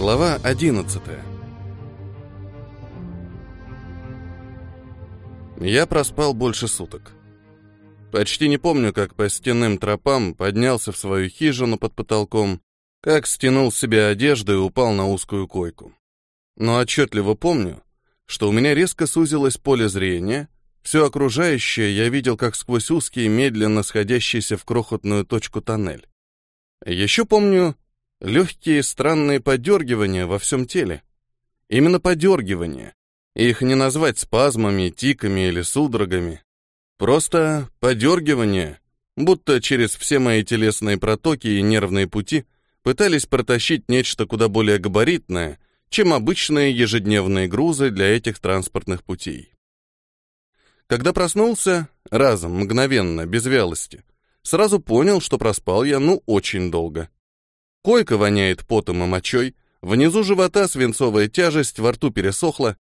Глава 11 Я проспал больше суток. Почти не помню, как по стенным тропам поднялся в свою хижину под потолком, как стянул с себя одежду и упал на узкую койку. Но отчетливо помню, что у меня резко сузилось поле зрения, все окружающее я видел как сквозь узкий, медленно сходящийся в крохотную точку тоннель. Еще помню легкие странные подергивания во всем теле. Именно подергивания. Их не назвать спазмами, тиками или судорогами. Просто подергивания, будто через все мои телесные протоки и нервные пути пытались протащить нечто куда более габаритное, чем обычные ежедневные грузы для этих транспортных путей. Когда проснулся, разом, мгновенно, без вялости, сразу понял, что проспал я, ну, очень долго. Койка воняет потом и мочой, внизу живота свинцовая тяжесть, во рту пересохла,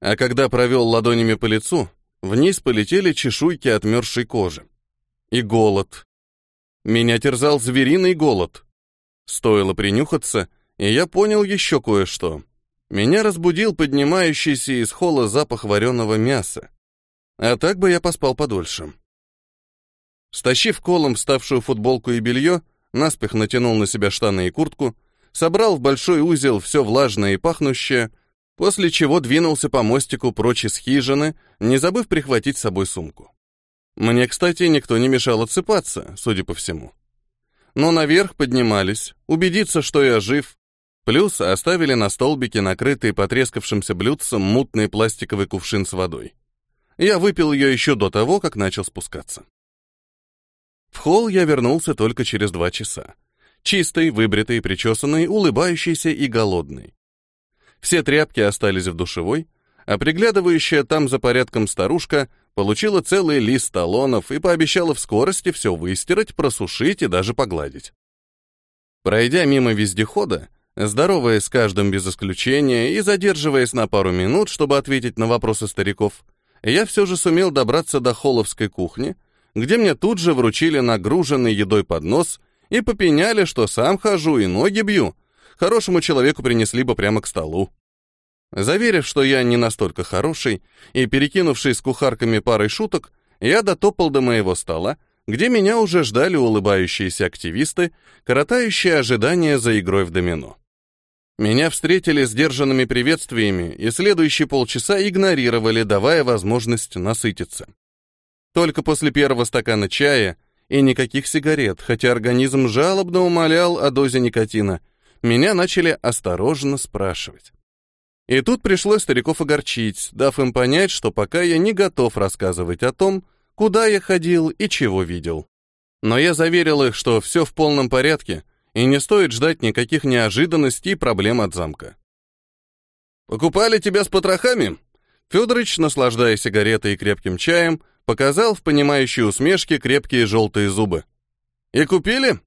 а когда провел ладонями по лицу, вниз полетели чешуйки отмерзшей кожи. И голод. Меня терзал звериный голод. Стоило принюхаться, и я понял еще кое-что. Меня разбудил поднимающийся из холла запах вареного мяса. А так бы я поспал подольше. Стащив колом вставшую футболку и белье, наспех натянул на себя штаны и куртку, собрал в большой узел все влажное и пахнущее, после чего двинулся по мостику прочь из хижины, не забыв прихватить с собой сумку. Мне, кстати, никто не мешал отсыпаться, судя по всему. Но наверх поднимались, убедиться, что я жив, плюс оставили на столбике накрытый потрескавшимся блюдцем мутный пластиковый кувшин с водой. Я выпил ее еще до того, как начал спускаться. В холл я вернулся только через два часа. Чистый, выбритый, причесанный, улыбающийся и голодный. Все тряпки остались в душевой, а приглядывающая там за порядком старушка получила целый лист талонов и пообещала в скорости все выстирать, просушить и даже погладить. Пройдя мимо вездехода, здороваясь с каждым без исключения и задерживаясь на пару минут, чтобы ответить на вопросы стариков, я все же сумел добраться до холловской кухни, где мне тут же вручили нагруженный едой поднос и попеняли, что сам хожу и ноги бью. Хорошему человеку принесли бы прямо к столу. Заверив, что я не настолько хороший, и перекинувшись с кухарками парой шуток, я дотопал до моего стола, где меня уже ждали улыбающиеся активисты, коротающие ожидания за игрой в домино. Меня встретили сдержанными приветствиями и следующие полчаса игнорировали, давая возможность насытиться. Только после первого стакана чая и никаких сигарет, хотя организм жалобно умолял о дозе никотина, меня начали осторожно спрашивать. И тут пришлось стариков огорчить, дав им понять, что пока я не готов рассказывать о том, куда я ходил и чего видел. Но я заверил их, что все в полном порядке, и не стоит ждать никаких неожиданностей и проблем от замка. «Покупали тебя с потрохами?» Федорович, наслаждаясь сигаретой и крепким чаем, Показал в понимающей усмешке крепкие желтые зубы. «И купили?»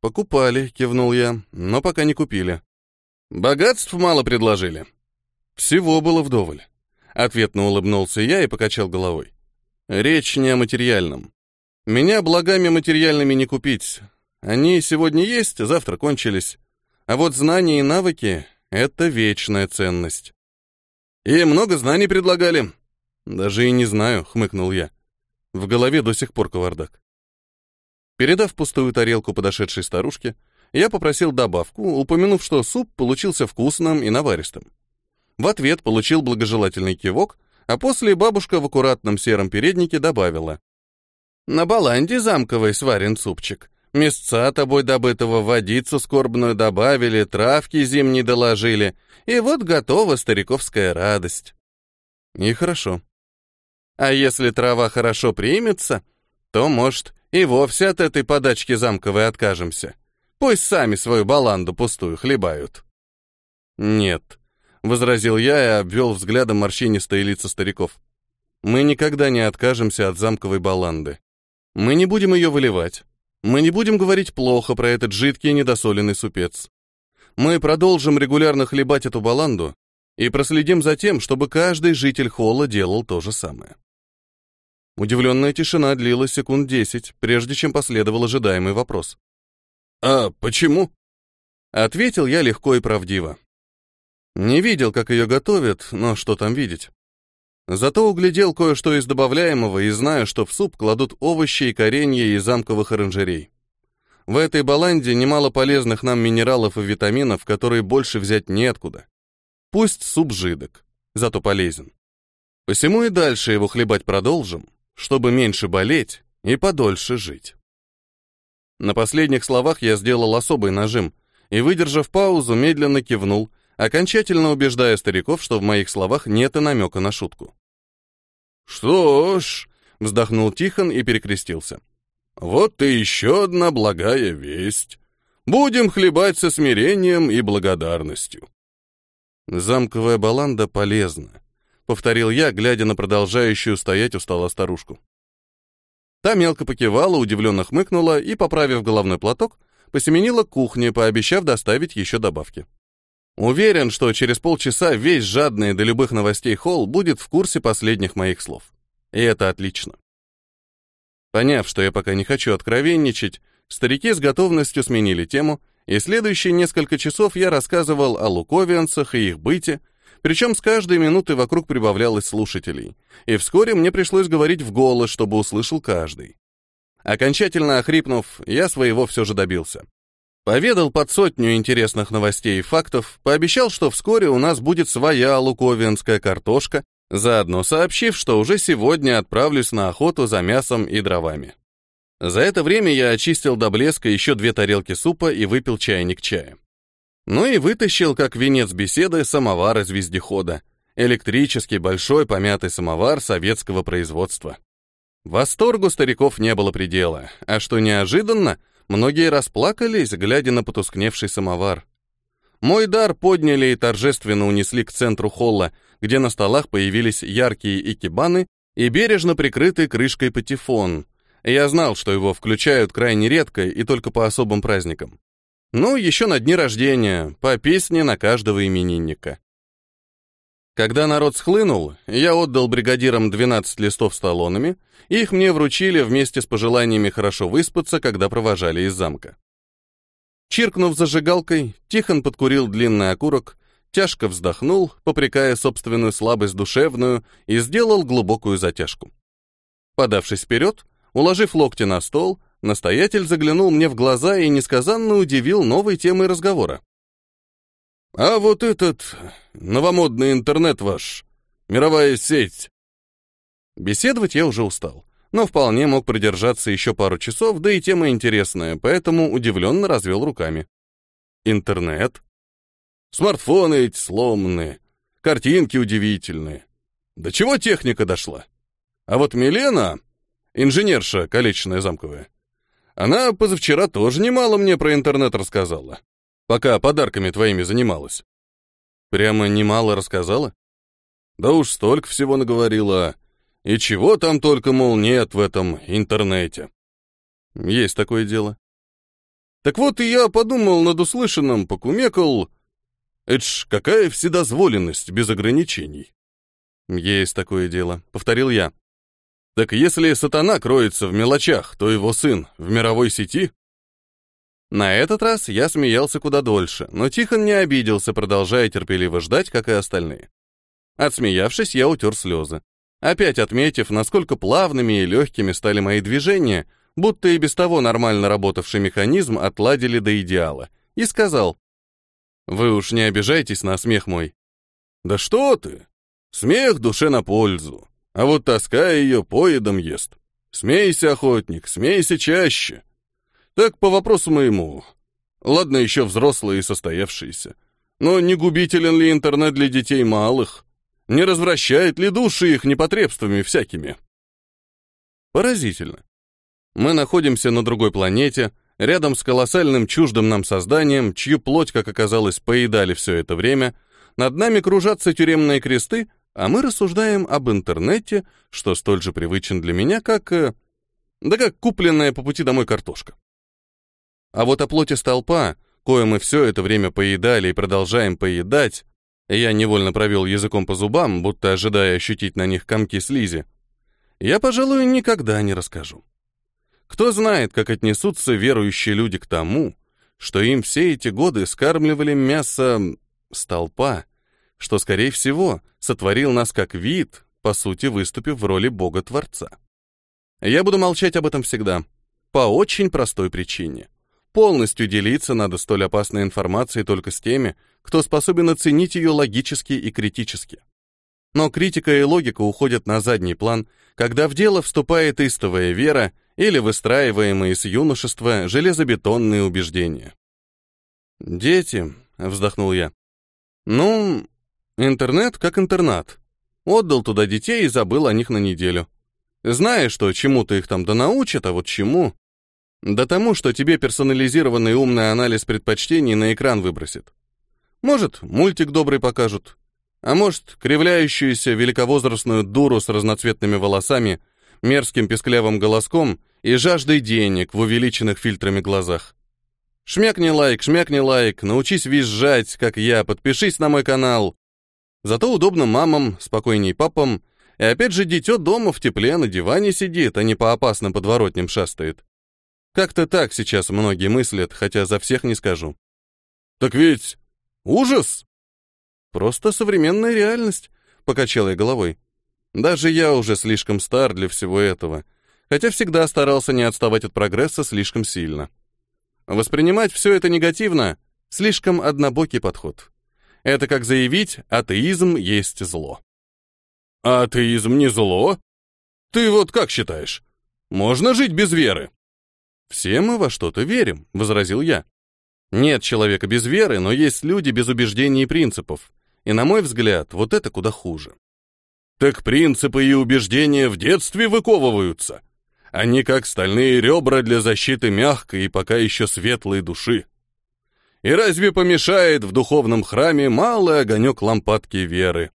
«Покупали», — кивнул я, — «но пока не купили». «Богатств мало предложили?» «Всего было вдоволь». Ответно улыбнулся я и покачал головой. «Речь не о материальном. Меня благами материальными не купить. Они сегодня есть, завтра кончились. А вот знания и навыки — это вечная ценность». «И много знаний предлагали?» «Даже и не знаю», — хмыкнул я. В голове до сих пор кавардак. Передав пустую тарелку подошедшей старушке, я попросил добавку, упомянув, что суп получился вкусным и наваристым. В ответ получил благожелательный кивок, а после бабушка в аккуратном сером переднике добавила. «На баланде замковой сварен супчик. Мясца тобой добытого, водицу скорбную добавили, травки зимние доложили, и вот готова стариковская радость». И хорошо. А если трава хорошо примется, то, может, и вовсе от этой подачки замковой откажемся. Пусть сами свою баланду пустую хлебают. Нет, — возразил я и обвел взглядом морщинистые лица стариков. Мы никогда не откажемся от замковой баланды. Мы не будем ее выливать. Мы не будем говорить плохо про этот жидкий недосоленный супец. Мы продолжим регулярно хлебать эту баланду и проследим за тем, чтобы каждый житель холла делал то же самое. Удивленная тишина длилась секунд десять, прежде чем последовал ожидаемый вопрос. «А почему?» Ответил я легко и правдиво. Не видел, как ее готовят, но что там видеть. Зато углядел кое-что из добавляемого и знаю, что в суп кладут овощи и коренья из замковых оранжерей. В этой баланде немало полезных нам минералов и витаминов, которые больше взять неоткуда. Пусть суп жидок, зато полезен. Посему и дальше его хлебать продолжим, чтобы меньше болеть и подольше жить. На последних словах я сделал особый нажим и, выдержав паузу, медленно кивнул, окончательно убеждая стариков, что в моих словах нет и намека на шутку. «Что ж», — вздохнул Тихон и перекрестился, — «вот и еще одна благая весть. Будем хлебать со смирением и благодарностью». «Замковая баланда полезна», — повторил я, глядя на продолжающую стоять у стола старушку. Та мелко покивала, удивленно хмыкнула и, поправив головной платок, посеменила к кухне, пообещав доставить еще добавки. Уверен, что через полчаса весь жадный до любых новостей холл будет в курсе последних моих слов. И это отлично. Поняв, что я пока не хочу откровенничать, старики с готовностью сменили тему, и следующие несколько часов я рассказывал о луковианцах и их быте, причем с каждой минуты вокруг прибавлялось слушателей, и вскоре мне пришлось говорить в голос, чтобы услышал каждый. Окончательно охрипнув, я своего все же добился. Поведал под сотню интересных новостей и фактов, пообещал, что вскоре у нас будет своя луковинская картошка, заодно сообщив, что уже сегодня отправлюсь на охоту за мясом и дровами. За это время я очистил до блеска еще две тарелки супа и выпил чайник чая. Ну и вытащил, как венец беседы, самовар из вездехода. Электрический, большой, помятый самовар советского производства. Восторгу стариков не было предела, а что неожиданно, многие расплакались, глядя на потускневший самовар. Мой дар подняли и торжественно унесли к центру холла, где на столах появились яркие икебаны и бережно прикрытый крышкой патефон. Я знал, что его включают крайне редко и только по особым праздникам. Ну, еще на дни рождения, по песне на каждого именинника. Когда народ схлынул, я отдал бригадирам 12 листов с талонами, их мне вручили вместе с пожеланиями хорошо выспаться, когда провожали из замка. Чиркнув зажигалкой, Тихон подкурил длинный окурок, тяжко вздохнул, попрекая собственную слабость душевную, и сделал глубокую затяжку. Подавшись вперед, уложив локти на стол, Настоятель заглянул мне в глаза и несказанно удивил новой темой разговора. «А вот этот новомодный интернет ваш, мировая сеть...» Беседовать я уже устал, но вполне мог продержаться еще пару часов, да и тема интересная, поэтому удивленно развел руками. «Интернет? Смартфоны эти сломанные, картинки удивительные. До чего техника дошла? А вот Милена, инженерша колечная замковая, она позавчера тоже немало мне про интернет рассказала, пока подарками твоими занималась. Прямо немало рассказала? Да уж столько всего наговорила. И чего там только, мол, нет в этом интернете. Есть такое дело. Так вот и я подумал над услышанным, покумекал. Это ж какая вседозволенность без ограничений. Есть такое дело, повторил я. Так если сатана кроется в мелочах, то его сын в мировой сети? На этот раз я смеялся куда дольше, но Тихон не обиделся, продолжая терпеливо ждать, как и остальные. Отсмеявшись, я утер слезы. Опять отметив, насколько плавными и легкими стали мои движения, будто и без того нормально работавший механизм отладили до идеала, и сказал, «Вы уж не обижайтесь на смех мой». «Да что ты! Смех душе на пользу а вот тоска ее поедом ест. Смейся, охотник, смейся чаще. Так по вопросу моему. Ладно, еще взрослые и состоявшиеся. Но не губителен ли интернет для детей малых? Не развращает ли души их непотребствами всякими? Поразительно. Мы находимся на другой планете, рядом с колоссальным чуждым нам созданием, чью плоть, как оказалось, поедали все это время, над нами кружатся тюремные кресты, а мы рассуждаем об интернете, что столь же привычен для меня, как... Э, да как купленная по пути домой картошка. А вот о плоти столпа, кое мы все это время поедали и продолжаем поедать, я невольно провел языком по зубам, будто ожидая ощутить на них комки слизи, я, пожалуй, никогда не расскажу. Кто знает, как отнесутся верующие люди к тому, что им все эти годы скармливали мясо столпа, что, скорее всего, сотворил нас как вид, по сути, выступив в роли бога-творца. Я буду молчать об этом всегда, по очень простой причине. Полностью делиться надо столь опасной информацией только с теми, кто способен оценить ее логически и критически. Но критика и логика уходят на задний план, когда в дело вступает истовая вера или выстраиваемые с юношества железобетонные убеждения. «Дети», — вздохнул я. «Ну, интернет как интернат. Отдал туда детей и забыл о них на неделю. Знаешь, что чему-то их там да научат, а вот чему? Да тому, что тебе персонализированный умный анализ предпочтений на экран выбросит. Может, мультик добрый покажут. А может, кривляющуюся великовозрастную дуру с разноцветными волосами, мерзким песклявым голоском и жаждой денег в увеличенных фильтрами глазах. Шмякни лайк, шмякни лайк, научись визжать, как я, подпишись на мой канал. Зато удобно мамам, спокойней папам, и опять же дитё дома в тепле на диване сидит, а не по опасным подворотням шастает. Как-то так сейчас многие мыслят, хотя за всех не скажу. Так ведь ужас! Просто современная реальность, покачал я головой. Даже я уже слишком стар для всего этого, хотя всегда старался не отставать от прогресса слишком сильно. Воспринимать все это негативно — слишком однобокий подход. Это как заявить, атеизм есть зло. А атеизм не зло? Ты вот как считаешь? Можно жить без веры? «Все мы во что-то верим», — возразил я. «Нет человека без веры, но есть люди без убеждений и принципов. И, на мой взгляд, вот это куда хуже». «Так принципы и убеждения в детстве выковываются. Они как стальные ребра для защиты мягкой и пока еще светлой души. И разве помешает в духовном храме малый огонек лампадки веры?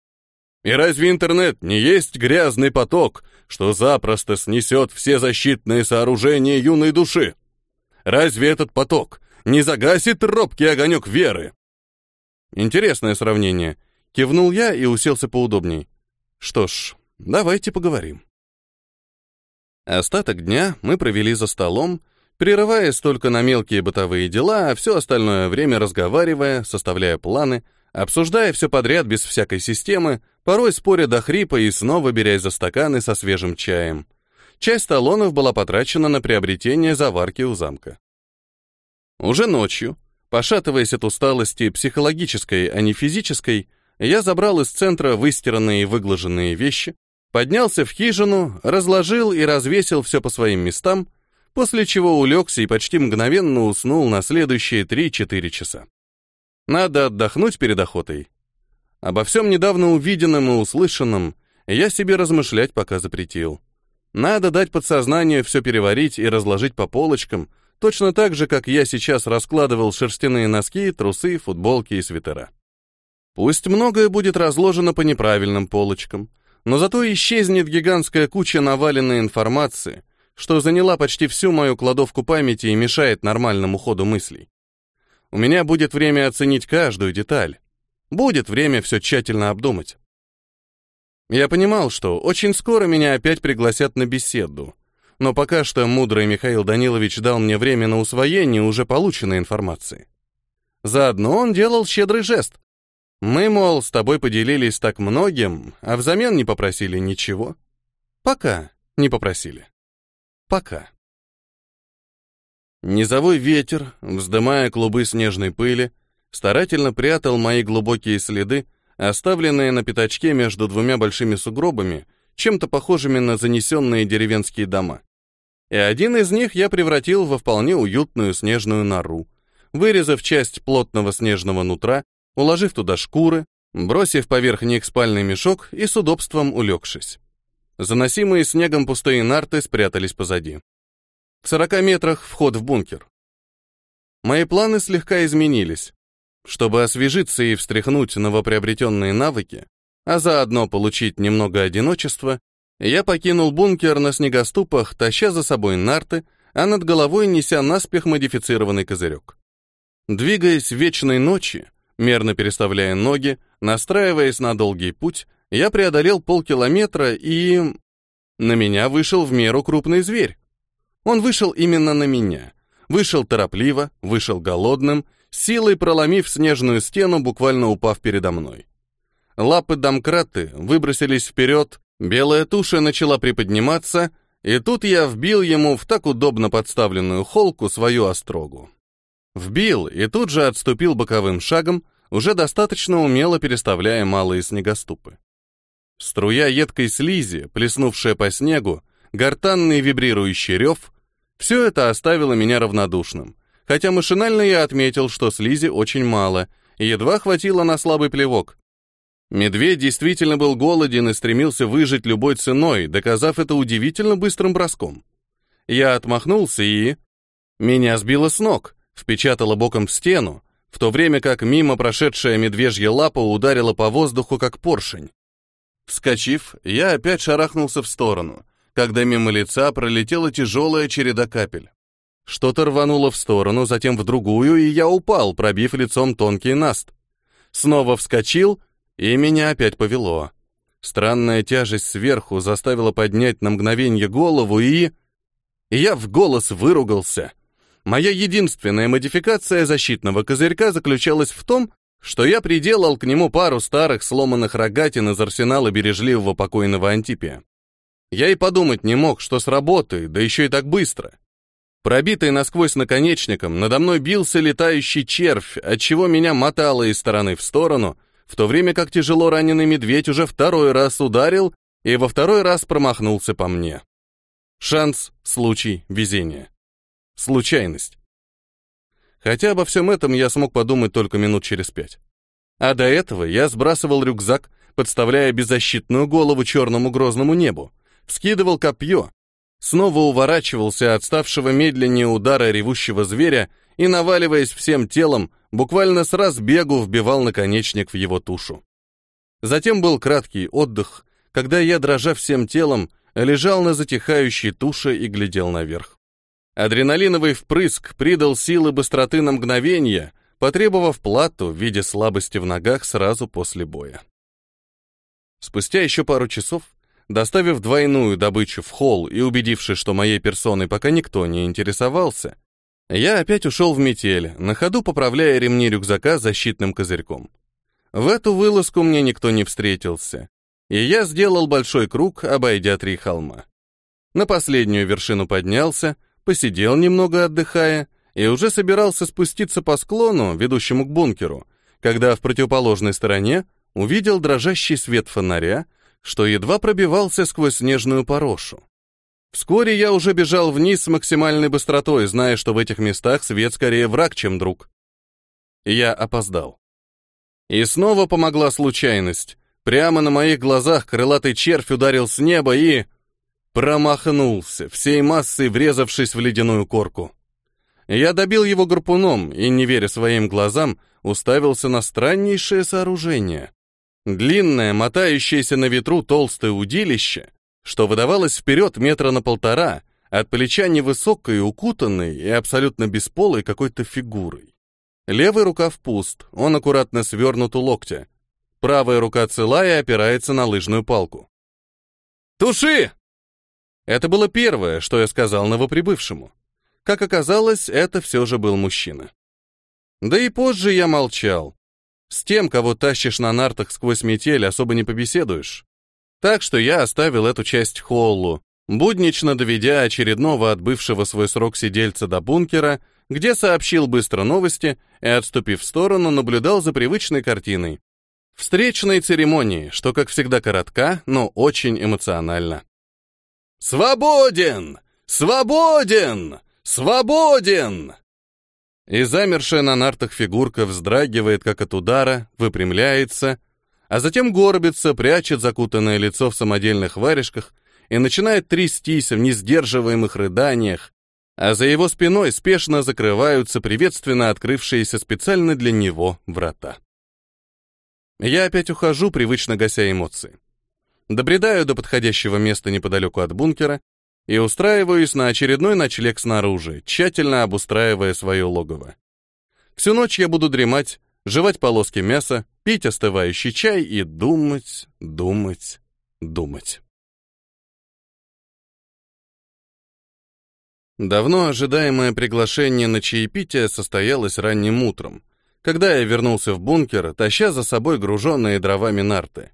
И разве интернет не есть грязный поток, что запросто снесет все защитные сооружения юной души? Разве этот поток не загасит робкий огонек веры? Интересное сравнение. Кивнул я и уселся поудобней. Что ж, давайте поговорим. Остаток дня мы провели за столом, прерываясь только на мелкие бытовые дела, а все остальное время разговаривая, составляя планы, обсуждая все подряд без всякой системы, порой споря до хрипа и снова берясь за стаканы со свежим чаем. Часть талонов была потрачена на приобретение заварки у замка. Уже ночью, пошатываясь от усталости психологической, а не физической, я забрал из центра выстиранные и выглаженные вещи, поднялся в хижину, разложил и развесил все по своим местам, после чего улегся и почти мгновенно уснул на следующие 3-4 часа. Надо отдохнуть перед охотой, Обо всем недавно увиденном и услышанном я себе размышлять пока запретил. Надо дать подсознанию все переварить и разложить по полочкам, точно так же, как я сейчас раскладывал шерстяные носки, трусы, футболки и свитера. Пусть многое будет разложено по неправильным полочкам, но зато исчезнет гигантская куча наваленной информации, что заняла почти всю мою кладовку памяти и мешает нормальному ходу мыслей. У меня будет время оценить каждую деталь, Будет время все тщательно обдумать. Я понимал, что очень скоро меня опять пригласят на беседу, но пока что мудрый Михаил Данилович дал мне время на усвоение уже полученной информации. Заодно он делал щедрый жест. Мы, мол, с тобой поделились так многим, а взамен не попросили ничего. Пока не попросили. Пока. Низовой ветер, вздымая клубы снежной пыли, старательно прятал мои глубокие следы, оставленные на пятачке между двумя большими сугробами, чем-то похожими на занесенные деревенские дома. И один из них я превратил во вполне уютную снежную нору, вырезав часть плотного снежного нутра, уложив туда шкуры, бросив поверх них спальный мешок и с удобством улегшись. Заносимые снегом пустые нарты спрятались позади. В сорока метрах вход в бункер. Мои планы слегка изменились. Чтобы освежиться и встряхнуть новоприобретенные навыки, а заодно получить немного одиночества, я покинул бункер на снегоступах, таща за собой нарты, а над головой неся наспех модифицированный козырек. Двигаясь в вечной ночи, мерно переставляя ноги, настраиваясь на долгий путь, я преодолел полкилометра и... На меня вышел в меру крупный зверь. Он вышел именно на меня. Вышел торопливо, вышел голодным силой проломив снежную стену, буквально упав передо мной. лапы домкраты выбросились вперед, белая туша начала приподниматься, и тут я вбил ему в так удобно подставленную холку свою острогу. Вбил и тут же отступил боковым шагом, уже достаточно умело переставляя малые снегоступы. Струя едкой слизи, плеснувшая по снегу, гортанный вибрирующий рев — все это оставило меня равнодушным, хотя машинально я отметил, что слизи очень мало, и едва хватило на слабый плевок. Медведь действительно был голоден и стремился выжить любой ценой, доказав это удивительно быстрым броском. Я отмахнулся и... Меня сбило с ног, впечатало боком в стену, в то время как мимо прошедшая медвежья лапа ударила по воздуху, как поршень. Вскочив, я опять шарахнулся в сторону, когда мимо лица пролетела тяжелая череда капель. Что-то рвануло в сторону, затем в другую, и я упал, пробив лицом тонкий наст. Снова вскочил, и меня опять повело. Странная тяжесть сверху заставила поднять на мгновение голову, и... я в голос выругался. Моя единственная модификация защитного козырька заключалась в том, что я приделал к нему пару старых сломанных рогатин из арсенала бережливого покойного Антипия. Я и подумать не мог, что сработает, да еще и так быстро. Пробитый насквозь наконечником, надо мной бился летающий червь, отчего меня мотало из стороны в сторону, в то время как тяжело раненый медведь уже второй раз ударил и во второй раз промахнулся по мне. Шанс, случай, везение. Случайность. Хотя обо всем этом я смог подумать только минут через пять. А до этого я сбрасывал рюкзак, подставляя беззащитную голову черному грозному небу, вскидывал копье, снова уворачивался от ставшего медленнее удара ревущего зверя и, наваливаясь всем телом, буквально с разбегу вбивал наконечник в его тушу. Затем был краткий отдых, когда я, дрожа всем телом, лежал на затихающей туше и глядел наверх. Адреналиновый впрыск придал силы быстроты на мгновение, потребовав плату в виде слабости в ногах сразу после боя. Спустя еще пару часов, доставив двойную добычу в холл и убедившись, что моей персоной пока никто не интересовался, я опять ушел в метель, на ходу поправляя ремни рюкзака защитным козырьком. В эту вылазку мне никто не встретился, и я сделал большой круг, обойдя три холма. На последнюю вершину поднялся, посидел немного отдыхая и уже собирался спуститься по склону, ведущему к бункеру, когда в противоположной стороне увидел дрожащий свет фонаря, что едва пробивался сквозь снежную порошу. Вскоре я уже бежал вниз с максимальной быстротой, зная, что в этих местах свет скорее враг, чем друг. Я опоздал. И снова помогла случайность. Прямо на моих глазах крылатый червь ударил с неба и... Промахнулся, всей массой врезавшись в ледяную корку. Я добил его гарпуном и, не веря своим глазам, уставился на страннейшее сооружение. Длинное, мотающееся на ветру толстое удилище, что выдавалось вперед метра на полтора, от плеча невысокой, укутанной и абсолютно бесполой какой-то фигурой. Левый рукав пуст, он аккуратно свернут у локтя. Правая рука цела и опирается на лыжную палку. «Туши!» Это было первое, что я сказал новоприбывшему. Как оказалось, это все же был мужчина. Да и позже я молчал. С тем, кого тащишь на нартах сквозь метель, особо не побеседуешь. Так что я оставил эту часть Холлу, буднично доведя очередного отбывшего свой срок сидельца до бункера, где сообщил быстро новости и, отступив в сторону, наблюдал за привычной картиной. Встречной церемонии, что, как всегда, коротка, но очень эмоционально. «Свободен! Свободен! Свободен!» И замершая на нартах фигурка вздрагивает, как от удара, выпрямляется, а затем горбится, прячет закутанное лицо в самодельных варежках и начинает трястись в несдерживаемых рыданиях, а за его спиной спешно закрываются приветственно открывшиеся специально для него врата. Я опять ухожу, привычно гася эмоции добредаю до подходящего места неподалеку от бункера и устраиваюсь на очередной ночлег снаружи, тщательно обустраивая свое логово. Всю ночь я буду дремать, жевать полоски мяса, пить остывающий чай и думать, думать, думать. Давно ожидаемое приглашение на чаепитие состоялось ранним утром, когда я вернулся в бункер, таща за собой груженные дровами нарты.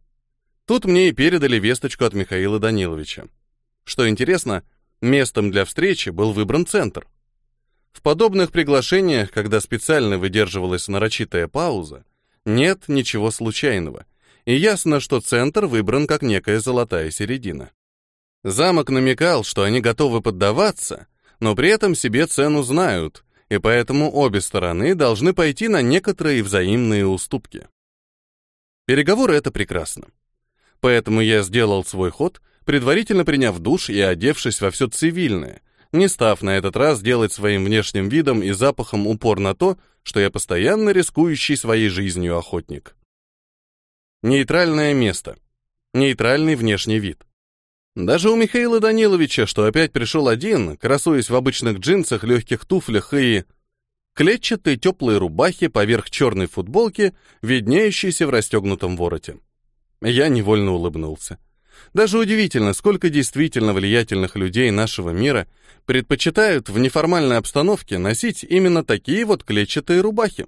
Тут мне и передали весточку от Михаила Даниловича. Что интересно, местом для встречи был выбран центр. В подобных приглашениях, когда специально выдерживалась нарочитая пауза, нет ничего случайного, и ясно, что центр выбран как некая золотая середина. Замок намекал, что они готовы поддаваться, но при этом себе цену знают, и поэтому обе стороны должны пойти на некоторые взаимные уступки. Переговоры — это прекрасно. Поэтому я сделал свой ход, предварительно приняв душ и одевшись во все цивильное, не став на этот раз делать своим внешним видом и запахом упор на то, что я постоянно рискующий своей жизнью охотник. Нейтральное место. Нейтральный внешний вид. Даже у Михаила Даниловича, что опять пришел один, красуясь в обычных джинсах, легких туфлях и... клетчатой теплой рубахе поверх черной футболки, виднеющейся в расстегнутом вороте. Я невольно улыбнулся. Даже удивительно, сколько действительно влиятельных людей нашего мира предпочитают в неформальной обстановке носить именно такие вот клетчатые рубахи.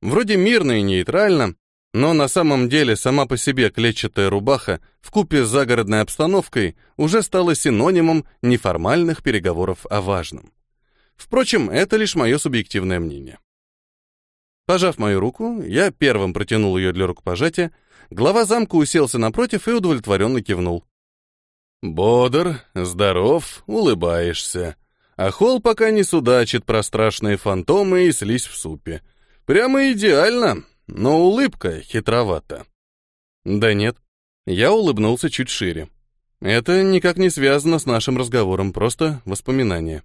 Вроде мирно и нейтрально, но на самом деле сама по себе клетчатая рубаха в купе с загородной обстановкой уже стала синонимом неформальных переговоров о важном. Впрочем, это лишь мое субъективное мнение. Пожав мою руку, я первым протянул ее для рукопожатия, глава замка уселся напротив и удовлетворенно кивнул. «Бодр, здоров, улыбаешься. А холл пока не судачит про страшные фантомы и слизь в супе. Прямо идеально, но улыбка хитровата. Да нет, я улыбнулся чуть шире. Это никак не связано с нашим разговором, просто воспоминания.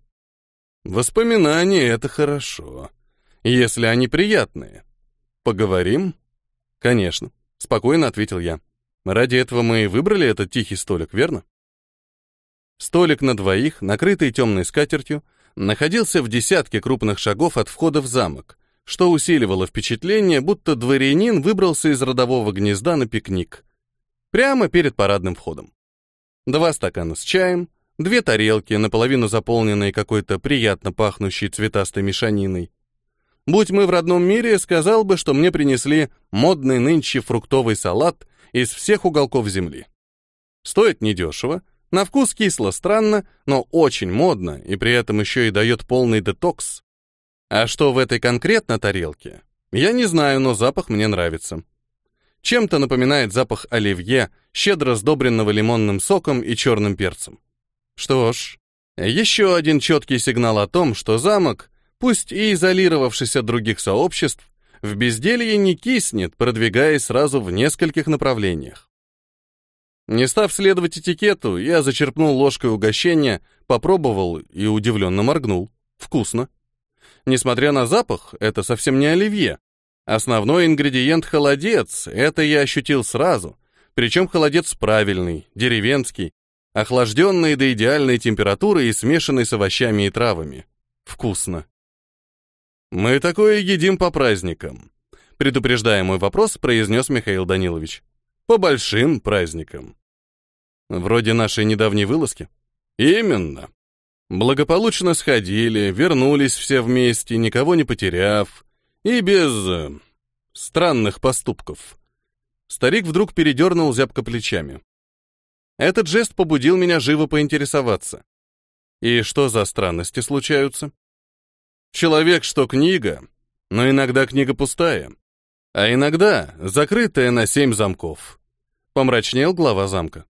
Воспоминания — это хорошо, если они приятные. Поговорим? Конечно, спокойно ответил я. Ради этого мы и выбрали этот тихий столик, верно? Столик на двоих, накрытый темной скатертью, находился в десятке крупных шагов от входа в замок, что усиливало впечатление, будто дворянин выбрался из родового гнезда на пикник. Прямо перед парадным входом. Два стакана с чаем, две тарелки, наполовину заполненные какой-то приятно пахнущей цветастой мешаниной. Будь мы в родном мире, сказал бы, что мне принесли модный нынче фруктовый салат из всех уголков земли. Стоит недешево, на вкус кисло странно, но очень модно и при этом еще и дает полный детокс, а что в этой конкретно тарелке? Я не знаю, но запах мне нравится. Чем-то напоминает запах оливье, щедро сдобренного лимонным соком и черным перцем. Что ж, еще один четкий сигнал о том, что замок, пусть и изолировавшись от других сообществ, в безделье не киснет, продвигаясь сразу в нескольких направлениях. Не став следовать этикету, я зачерпнул ложкой угощения, попробовал и удивленно моргнул. Вкусно. Несмотря на запах, это совсем не оливье. Основной ингредиент — холодец, это я ощутил сразу. Причем холодец правильный, деревенский, охлажденный до идеальной температуры и смешанный с овощами и травами. Вкусно. «Мы такое едим по праздникам», — предупреждая мой вопрос, произнес Михаил Данилович. «По большим праздникам». «Вроде нашей недавней вылазки?» «Именно», Благополучно сходили, вернулись все вместе, никого не потеряв, и без... Э, странных поступков. Старик вдруг передернул зябко плечами. Этот жест побудил меня живо поинтересоваться. И что за странности случаются? Человек, что книга, но иногда книга пустая, а иногда закрытая на семь замков. Помрачнел глава замка.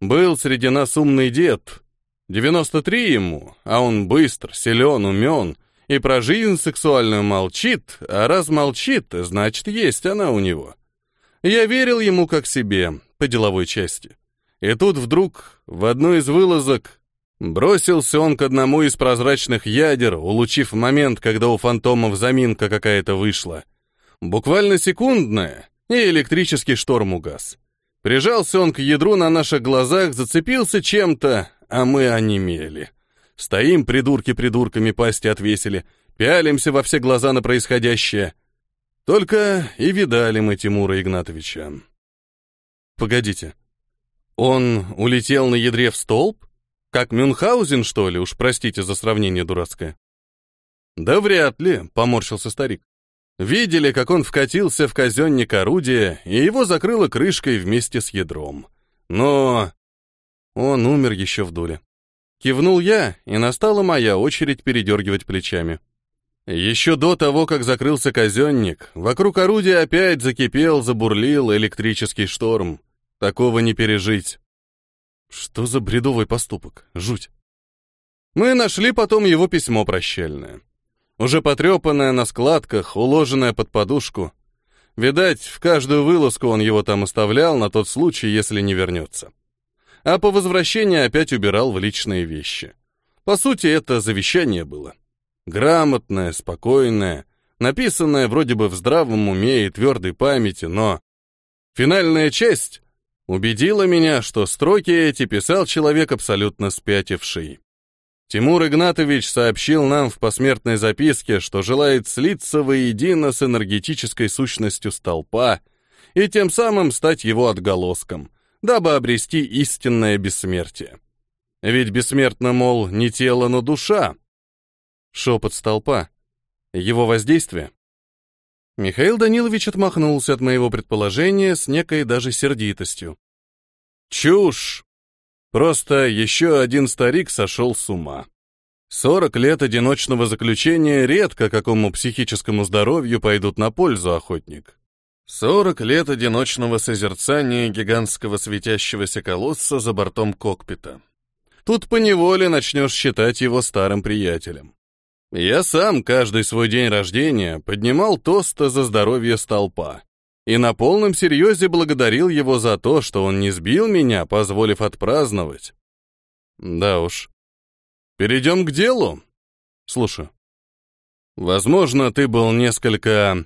Был среди нас умный дед, 93 ему, а он быстр, силен, умен и про жизнь сексуальную молчит, а раз молчит, значит, есть она у него. Я верил ему как себе, по деловой части. И тут вдруг, в одну из вылазок, бросился он к одному из прозрачных ядер, улучив момент, когда у фантомов заминка какая-то вышла. Буквально секундная, и электрический шторм угас. Прижался он к ядру на наших глазах, зацепился чем-то, а мы онемели. Стоим, придурки придурками пасти отвесили, пялимся во все глаза на происходящее. Только и видали мы Тимура Игнатовича. Погодите, он улетел на ядре в столб? Как Мюнхгаузен, что ли? Уж простите за сравнение дурацкое. Да вряд ли, поморщился старик. Видели, как он вкатился в казенник орудия, и его закрыло крышкой вместе с ядром. Но он умер еще в дуле. Кивнул я, и настала моя очередь передергивать плечами. Еще до того, как закрылся казенник, вокруг орудия опять закипел, забурлил электрический шторм. Такого не пережить. Что за бредовый поступок? Жуть. Мы нашли потом его письмо прощальное. Уже потрепанное на складках, уложенное под подушку. Видать, в каждую вылазку он его там оставлял на тот случай, если не вернется. А по возвращении опять убирал в личные вещи. По сути, это завещание было. Грамотное, спокойное, написанное вроде бы в здравом уме и твердой памяти, но... Финальная часть убедила меня, что строки эти писал человек абсолютно спятивший. Тимур Игнатович сообщил нам в посмертной записке, что желает слиться воедино с энергетической сущностью столпа и тем самым стать его отголоском, дабы обрести истинное бессмертие. Ведь бессмертно, мол, не тело, но душа, Шепот столпа. Его воздействие. Михаил Данилович отмахнулся от моего предположения с некой даже сердитостью. Чушь! Просто еще один старик сошел с ума. Сорок лет одиночного заключения редко какому психическому здоровью пойдут на пользу, охотник. Сорок лет одиночного созерцания гигантского светящегося колосса за бортом кокпита. Тут поневоле начнешь считать его старым приятелем. Я сам каждый свой день рождения поднимал тосты за здоровье столпа и на полном серьезе благодарил его за то, что он не сбил меня, позволив отпраздновать. Да уж. Перейдем к делу. Слушаю. Возможно, ты был несколько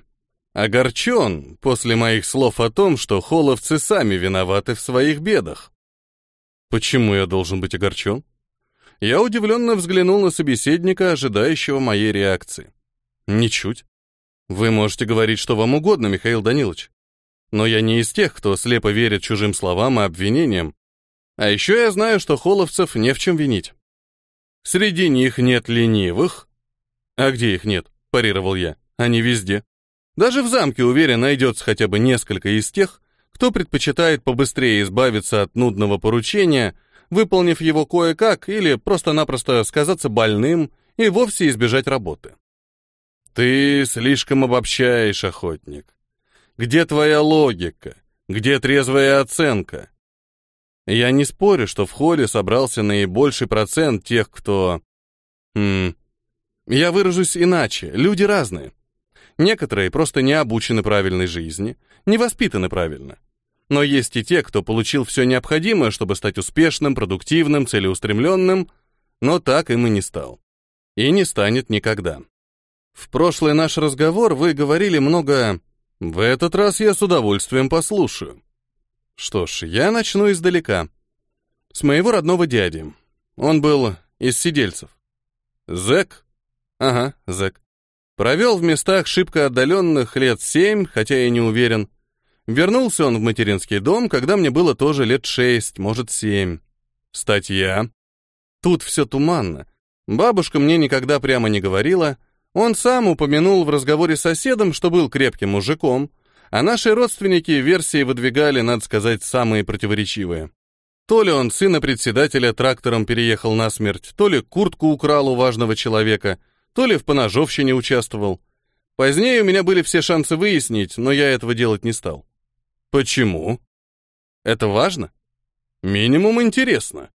огорчен после моих слов о том, что холовцы сами виноваты в своих бедах. Почему я должен быть огорчен? Я удивленно взглянул на собеседника, ожидающего моей реакции. Ничуть. Вы можете говорить, что вам угодно, Михаил Данилович. Но я не из тех, кто слепо верит чужим словам и обвинениям. А еще я знаю, что холовцев не в чем винить. Среди них нет ленивых. А где их нет? Парировал я. Они везде. Даже в замке, уверен, найдется хотя бы несколько из тех, кто предпочитает побыстрее избавиться от нудного поручения — выполнив его кое-как или просто-напросто сказаться больным и вовсе избежать работы. Ты слишком обобщаешь, охотник. Где твоя логика? Где трезвая оценка? Я не спорю, что в холле собрался наибольший процент тех, кто... Хм... Я выражусь иначе. Люди разные. Некоторые просто не обучены правильной жизни, не воспитаны правильно. Но есть и те, кто получил все необходимое, чтобы стать успешным, продуктивным, целеустремленным, но так им и не стал. И не станет никогда. В прошлый наш разговор вы говорили много... В этот раз я с удовольствием послушаю. Что ж, я начну издалека. С моего родного дяди. Он был из сидельцев. Зэк? Ага, зэк. Провел в местах шибко отдаленных лет семь, хотя я не уверен. Вернулся он в материнский дом, когда мне было тоже лет шесть, может, семь. Статья. Тут все туманно. Бабушка мне никогда прямо не говорила. Он сам упомянул в разговоре с соседом, что был крепким мужиком, а наши родственники версии выдвигали, надо сказать, самые противоречивые. То ли он сына председателя трактором переехал на смерть, то ли куртку украл у важного человека, то ли в поножовщине участвовал. Позднее у меня были все шансы выяснить, но я этого делать не стал. Почему? Это важно? Минимум интересно.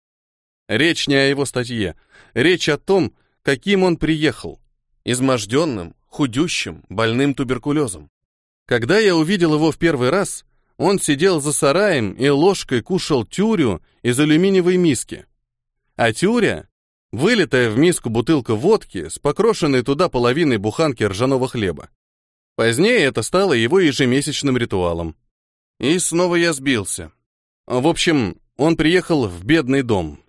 Речь не о его статье. Речь о том, каким он приехал. Изможденным, худющим, больным туберкулезом. Когда я увидел его в первый раз, он сидел за сараем и ложкой кушал тюрю из алюминиевой миски. А тюря — вылитая в миску бутылка водки с покрошенной туда половиной буханки ржаного хлеба. Позднее это стало его ежемесячным ритуалом. И снова я сбился. В общем, он приехал в бедный дом.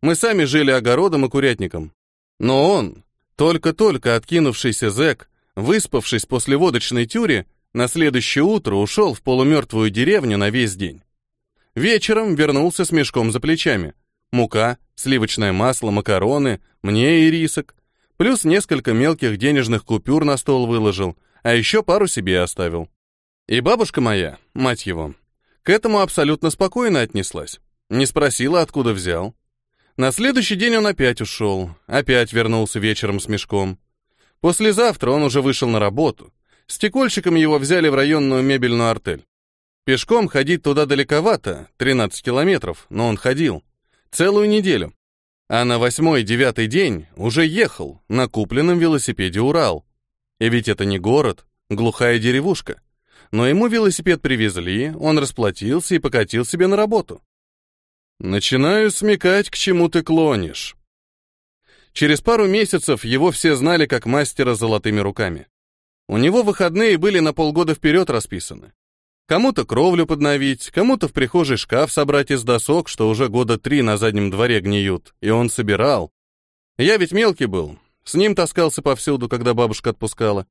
Мы сами жили огородом и курятником. Но он, только-только откинувшийся зэк, выспавшись после водочной тюри, на следующее утро ушел в полумертвую деревню на весь день. Вечером вернулся с мешком за плечами. Мука, сливочное масло, макароны, мне и рисок. Плюс несколько мелких денежных купюр на стол выложил, а еще пару себе оставил. И бабушка моя, мать его, к этому абсолютно спокойно отнеслась. Не спросила, откуда взял. На следующий день он опять ушел, опять вернулся вечером с мешком. Послезавтра он уже вышел на работу. Стекольщиком его взяли в районную мебельную артель. Пешком ходить туда далековато, 13 километров, но он ходил. Целую неделю. А на восьмой-девятый день уже ехал на купленном велосипеде «Урал». И ведь это не город, глухая деревушка. Но ему велосипед привезли, он расплатился и покатил себе на работу. Начинаю смекать, к чему ты клонишь. Через пару месяцев его все знали как мастера с золотыми руками. У него выходные были на полгода вперед расписаны. Кому-то кровлю подновить, кому-то в прихожей шкаф собрать из досок, что уже года три на заднем дворе гниют, и он собирал. Я ведь мелкий был, с ним таскался повсюду, когда бабушка отпускала.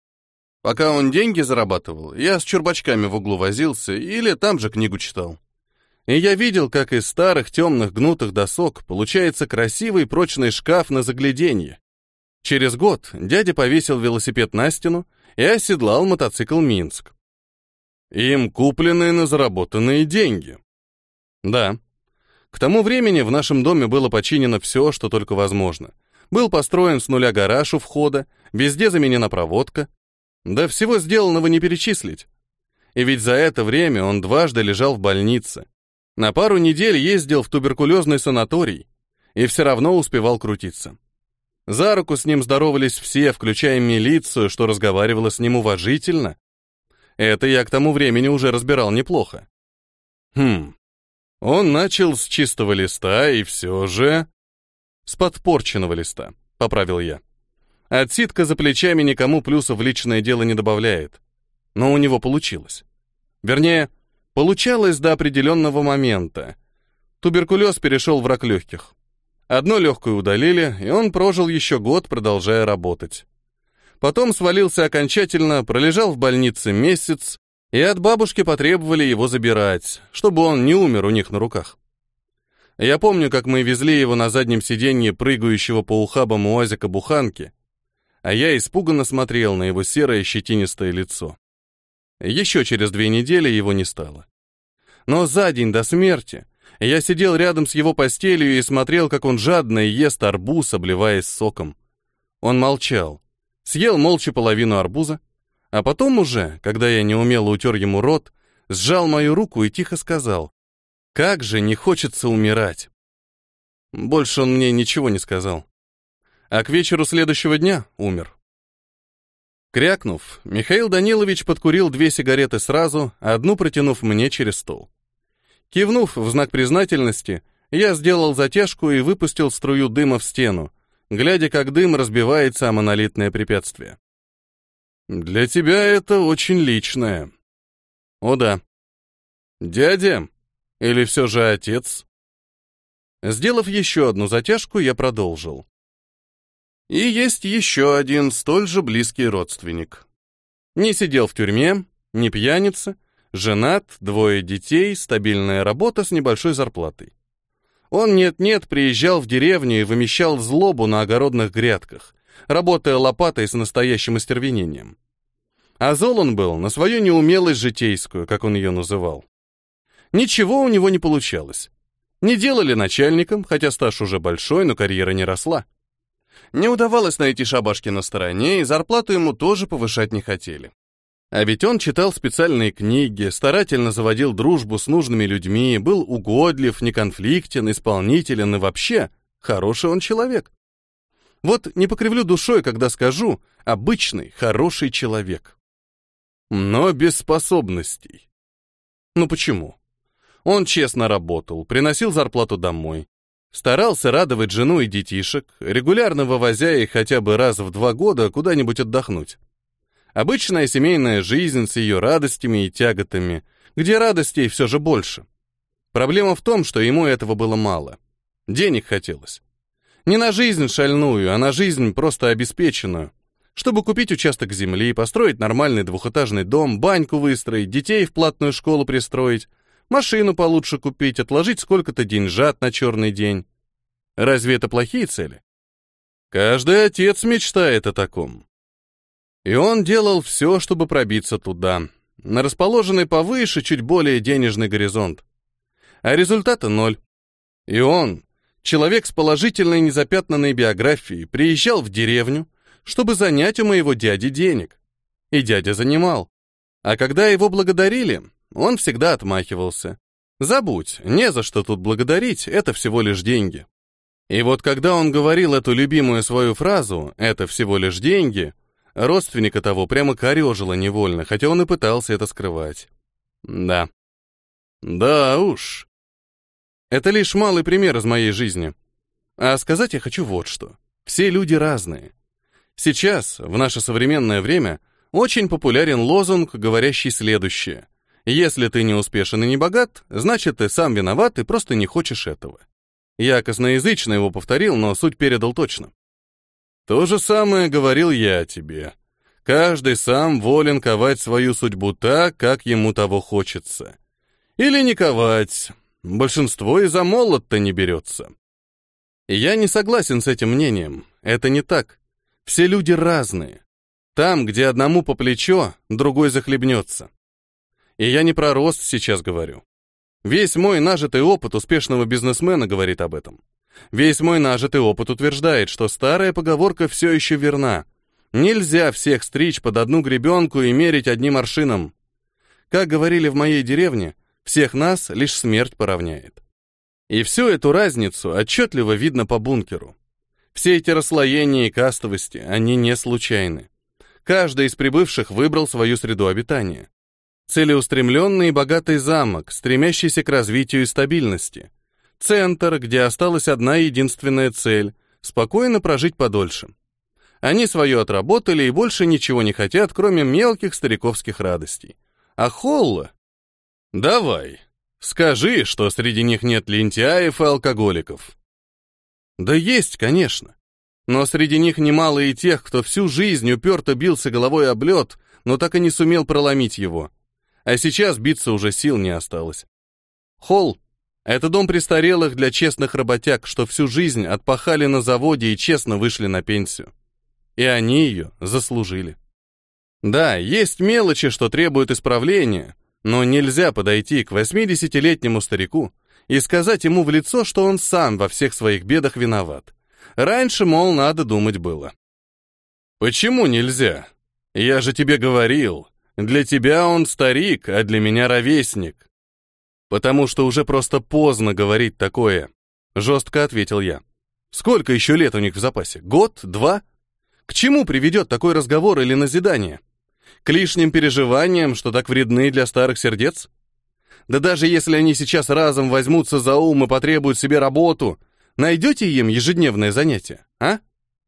Пока он деньги зарабатывал, я с чурбачками в углу возился или там же книгу читал. И я видел, как из старых темных гнутых досок получается красивый прочный шкаф на загляденье. Через год дядя повесил велосипед на стену и оседлал мотоцикл «Минск». Им купленные на заработанные деньги. Да. К тому времени в нашем доме было починено все, что только возможно. Был построен с нуля гараж у входа, везде заменена проводка. Да всего сделанного не перечислить. И ведь за это время он дважды лежал в больнице. На пару недель ездил в туберкулезный санаторий и все равно успевал крутиться. За руку с ним здоровались все, включая милицию, что разговаривала с ним уважительно, это я к тому времени уже разбирал неплохо. Хм. Он начал с чистого листа и все же... С подпорченного листа, поправил я. Отсидка за плечами никому плюсов в личное дело не добавляет. Но у него получилось. Вернее, получалось до определенного момента. Туберкулез перешел в рак легких. Одно легкое удалили, и он прожил еще год, продолжая работать. Потом свалился окончательно, пролежал в больнице месяц, и от бабушки потребовали его забирать, чтобы он не умер у них на руках. Я помню, как мы везли его на заднем сиденье прыгающего по ухабам уазика буханки, а я испуганно смотрел на его серое щетинистое лицо. Еще через две недели его не стало. Но за день до смерти я сидел рядом с его постелью и смотрел, как он жадно ест арбуз, обливаясь соком. Он молчал, съел молча половину арбуза, а потом уже, когда я неумело утер ему рот, сжал мою руку и тихо сказал, «Как же не хочется умирать!» Больше он мне ничего не сказал. А к вечеру следующего дня умер. Крякнув, Михаил Данилович подкурил две сигареты сразу, одну протянув мне через стол. Кивнув в знак признательности, я сделал затяжку и выпустил струю дыма в стену, глядя, как дым разбивается о монолитное препятствие. «Для тебя это очень личное». «О да». «Дядя? Или все же отец?» Сделав еще одну затяжку, я продолжил. И есть еще один столь же близкий родственник. Не сидел в тюрьме, не пьяница, женат, двое детей, стабильная работа с небольшой зарплатой. Он нет-нет приезжал в деревню и вымещал злобу на огородных грядках, работая лопатой с настоящим остервенением. А зол он был на свою неумелость житейскую, как он ее называл. Ничего у него не получалось. Не делали начальником, хотя стаж уже большой, но карьера не росла. Не удавалось найти шабашки на стороне, и зарплату ему тоже повышать не хотели. А ведь он читал специальные книги, старательно заводил дружбу с нужными людьми, был угодлив, неконфликтен, исполнителен и вообще хороший он человек. Вот не покривлю душой, когда скажу «обычный, хороший человек». Но без способностей. Ну почему? Он честно работал, приносил зарплату домой, старался радовать жену и детишек, регулярно вывозя их хотя бы раз в два года куда-нибудь отдохнуть. Обычная семейная жизнь с ее радостями и тяготами, где радостей все же больше. Проблема в том, что ему этого было мало. Денег хотелось. Не на жизнь шальную, а на жизнь просто обеспеченную. Чтобы купить участок земли, построить нормальный двухэтажный дом, баньку выстроить, детей в платную школу пристроить, машину получше купить, отложить сколько-то деньжат на черный день. Разве это плохие цели? Каждый отец мечтает о таком. И он делал все, чтобы пробиться туда, на расположенный повыше чуть более денежный горизонт. А результата ноль. И он, человек с положительной незапятнанной биографией, приезжал в деревню, чтобы занять у моего дяди денег. И дядя занимал. А когда его благодарили, он всегда отмахивался. Забудь, не за что тут благодарить, это всего лишь деньги. И вот когда он говорил эту любимую свою фразу «это всего лишь деньги», родственника того прямо корежило невольно, хотя он и пытался это скрывать. Да. Да уж. Это лишь малый пример из моей жизни. А сказать я хочу вот что. Все люди разные. Сейчас, в наше современное время, очень популярен лозунг, говорящий следующее. Если ты не успешен и не богат, значит, ты сам виноват и просто не хочешь этого. Я косноязычно его повторил, но суть передал точно. То же самое говорил я тебе. Каждый сам волен ковать свою судьбу так, как ему того хочется. Или не ковать. Большинство и за молот-то не берется. Я не согласен с этим мнением. Это не так. Все люди разные. Там, где одному по плечо, другой захлебнется. И я не про рост сейчас говорю. Весь мой нажитый опыт успешного бизнесмена говорит об этом. Весь мой нажитый опыт утверждает, что старая поговорка все еще верна. Нельзя всех стричь под одну гребенку и мерить одним аршином. Как говорили в моей деревне, всех нас лишь смерть поравняет. И всю эту разницу отчетливо видно по бункеру. Все эти расслоения и кастовости, они не случайны. Каждый из прибывших выбрал свою среду обитания. Целеустремленный и богатый замок, стремящийся к развитию и стабильности. Центр, где осталась одна единственная цель — спокойно прожить подольше. Они свое отработали и больше ничего не хотят, кроме мелких стариковских радостей. А Холла? Давай, скажи, что среди них нет лентяев и алкоголиков. Да есть, конечно. Но среди них немало и тех, кто всю жизнь уперто бился головой об лед, но так и не сумел проломить его. А сейчас биться уже сил не осталось. Холл — это дом престарелых для честных работяг, что всю жизнь отпахали на заводе и честно вышли на пенсию. И они ее заслужили. Да, есть мелочи, что требуют исправления, но нельзя подойти к 80-летнему старику и сказать ему в лицо, что он сам во всех своих бедах виноват. Раньше, мол, надо думать было. Почему нельзя? Я же тебе говорил, для тебя он старик, а для меня ровесник. Потому что уже просто поздно говорить такое, жестко ответил я. Сколько еще лет у них в запасе? Год? Два? К чему приведет такой разговор или назидание? К лишним переживаниям, что так вредны для старых сердец? Да даже если они сейчас разом возьмутся за ум и потребуют себе работу, найдете им ежедневное занятие, а?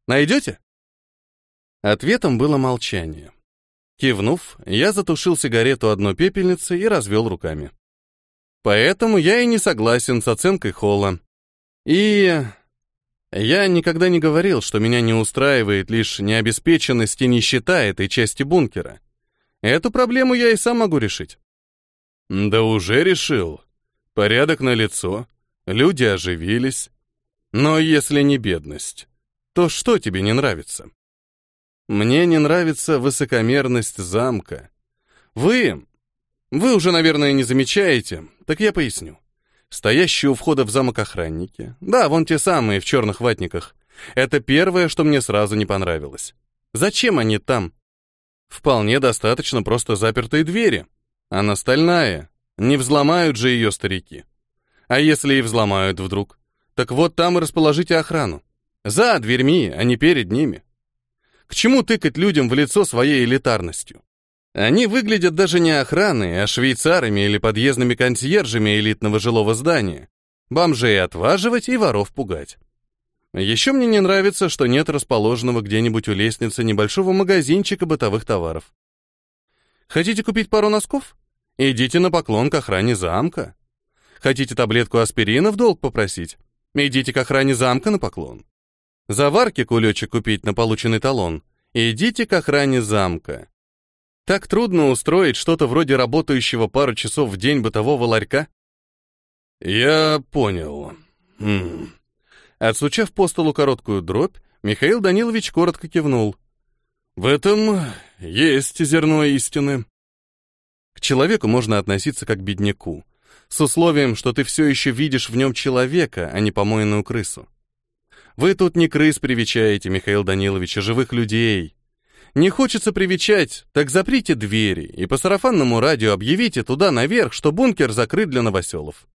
Найдете? Ответом было молчание. Кивнув, я затушил сигарету одной пепельницы и развел руками. Поэтому я и не согласен с оценкой Холла. И я никогда не говорил, что меня не устраивает лишь необеспеченность и нищета этой части бункера. Эту проблему я и сам могу решить. Да уже решил. Порядок на лицо, люди оживились. Но если не бедность, то что тебе не нравится? Мне не нравится высокомерность замка. Вы... Вы уже, наверное, не замечаете, так я поясню. Стоящие у входа в замок охранники. Да, вон те самые в черных ватниках. Это первое, что мне сразу не понравилось. Зачем они там? Вполне достаточно просто запертые двери. Она стальная. Не взломают же ее старики. А если и взломают вдруг? Так вот там и расположите охрану. За дверьми, а не перед ними. К чему тыкать людям в лицо своей элитарностью? Они выглядят даже не охраной, а швейцарами или подъездными консьержами элитного жилого здания. Бомжей отваживать и воров пугать. Еще мне не нравится, что нет расположенного где-нибудь у лестницы небольшого магазинчика бытовых товаров. Хотите купить пару носков? Идите на поклон к охране замка. Хотите таблетку аспирина в долг попросить? Идите к охране замка на поклон. Заварки кулечек купить на полученный талон. Идите к охране замка. Так трудно устроить что-то вроде работающего пару часов в день бытового ларька? Я понял. Хм. Отсучав по столу короткую дробь, Михаил Данилович коротко кивнул. В этом есть зерно истины. К человеку можно относиться как к бедняку, с условием, что ты все еще видишь в нем человека, а не помойную крысу. Вы тут не крыс привечаете, Михаил Данилович, а живых людей. Не хочется привечать, так заприте двери и по сарафанному радио объявите туда наверх, что бункер закрыт для новоселов.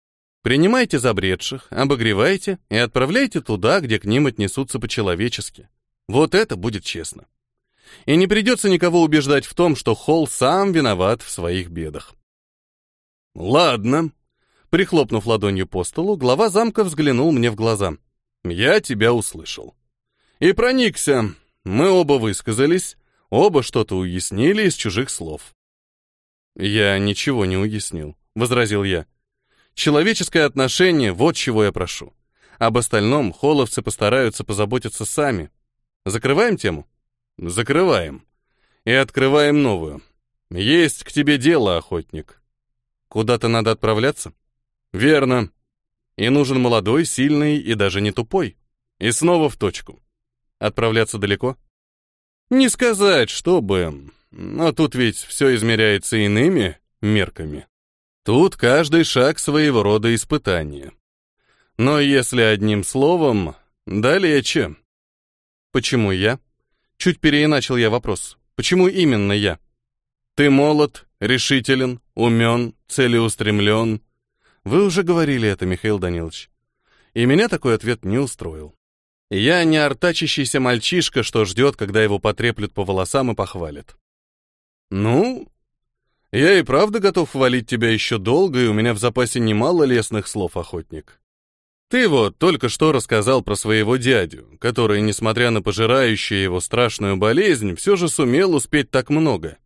Принимайте забредших, обогревайте и отправляйте туда, где к ним отнесутся по-человечески. Вот это будет честно. И не придется никого убеждать в том, что Холл сам виноват в своих бедах. Ладно. Прихлопнув ладонью по столу, глава замка взглянул мне в глаза. Я тебя услышал. И проникся. Мы оба высказались, оба что-то уяснили из чужих слов. Я ничего не уяснил, возразил я. Человеческое отношение — вот чего я прошу. Об остальном холовцы постараются позаботиться сами. Закрываем тему? Закрываем. И открываем новую. Есть к тебе дело, охотник. Куда-то надо отправляться? Верно. И нужен молодой, сильный и даже не тупой. И снова в точку. Отправляться далеко? Не сказать, чтобы... Но тут ведь все измеряется иными мерками. Тут каждый шаг своего рода испытание. Но если одним словом, далече. Почему я? Чуть переиначил я вопрос. Почему именно я? Ты молод, решителен, умен, целеустремлен. Вы уже говорили это, Михаил Данилович. И меня такой ответ не устроил. Я не артачащийся мальчишка, что ждет, когда его потреплют по волосам и похвалят. Ну, я и правда готов хвалить тебя еще долго, и у меня в запасе немало лестных слов, охотник. Ты вот только что рассказал про своего дядю, который, несмотря на пожирающую его страшную болезнь, все же сумел успеть так много.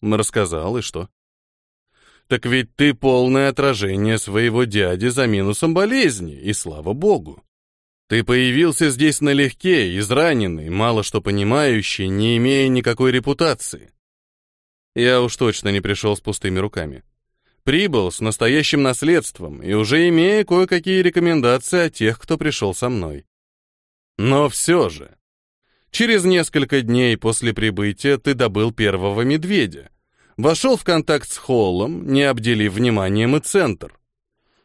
Рассказал, и что? Так ведь ты полное отражение своего дяди за минусом болезни, и слава богу. Ты появился здесь налегке, израненный, мало что понимающий, не имея никакой репутации. Я уж точно не пришел с пустыми руками. Прибыл с настоящим наследством и уже имея кое-какие рекомендации от тех, кто пришел со мной. Но все же, через несколько дней после прибытия ты добыл первого медведя, вошел в контакт с Холлом, не обделив вниманием и центр.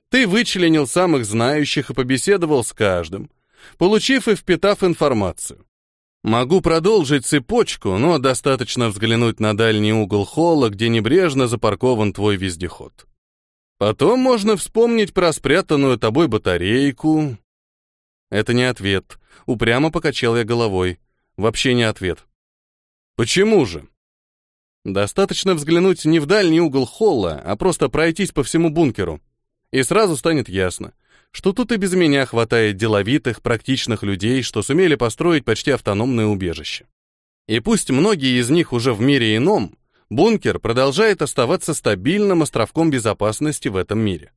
Ты вычленил самых знающих и побеседовал с каждым, получив и впитав информацию. Могу продолжить цепочку, но достаточно взглянуть на дальний угол холла, где небрежно запаркован твой вездеход. Потом можно вспомнить про спрятанную тобой батарейку. Это не ответ. Упрямо покачал я головой. Вообще не ответ. Почему же? Достаточно взглянуть не в дальний угол холла, а просто пройтись по всему бункеру. И сразу станет ясно что тут и без меня хватает деловитых, практичных людей, что сумели построить почти автономное убежище. И пусть многие из них уже в мире ином, бункер продолжает оставаться стабильным островком безопасности в этом мире.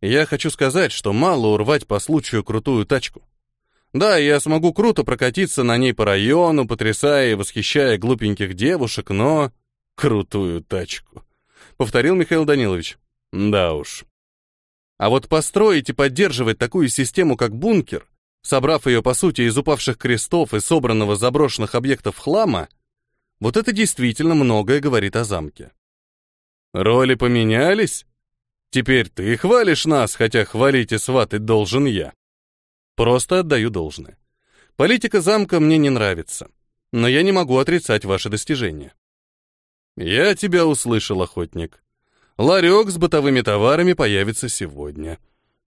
Я хочу сказать, что мало урвать по случаю крутую тачку. Да, я смогу круто прокатиться на ней по району, потрясая и восхищая глупеньких девушек, но... Крутую тачку. Повторил Михаил Данилович. Да уж. А вот построить и поддерживать такую систему, как бункер, собрав ее, по сути, из упавших крестов и собранного заброшенных объектов хлама, вот это действительно многое говорит о замке. Роли поменялись? Теперь ты хвалишь нас, хотя хвалить и сватать должен я. Просто отдаю должное. Политика замка мне не нравится, но я не могу отрицать ваши достижения. Я тебя услышал, охотник. Ларек с бытовыми товарами появится сегодня.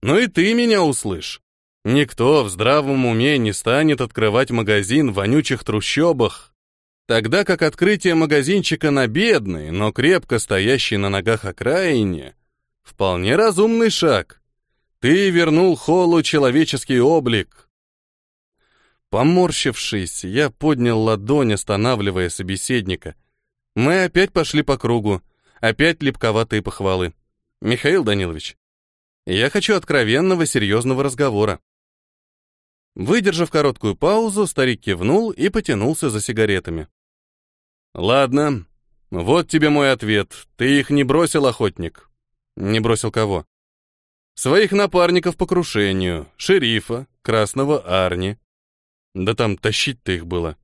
Ну и ты меня услышь. Никто в здравом уме не станет открывать магазин в вонючих трущобах, тогда как открытие магазинчика на бедной, но крепко стоящей на ногах окраине — вполне разумный шаг. Ты вернул Холлу человеческий облик. Поморщившись, я поднял ладонь, останавливая собеседника. Мы опять пошли по кругу. Опять липковатые похвалы. Михаил Данилович, я хочу откровенного, серьезного разговора. Выдержав короткую паузу, старик кивнул и потянулся за сигаретами. Ладно, вот тебе мой ответ. Ты их не бросил, охотник. Не бросил кого? Своих напарников по крушению, шерифа, красного Арни. Да там тащить-то их было.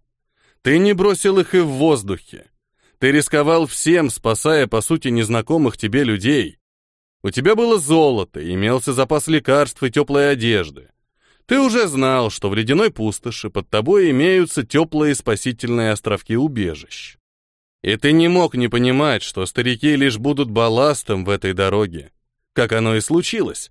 Ты не бросил их и в воздухе. Ты рисковал всем, спасая, по сути, незнакомых тебе людей. У тебя было золото, имелся запас лекарств и теплой одежды. Ты уже знал, что в ледяной пустоши под тобой имеются теплые спасительные островки убежищ. И ты не мог не понимать, что старики лишь будут балластом в этой дороге, как оно и случилось.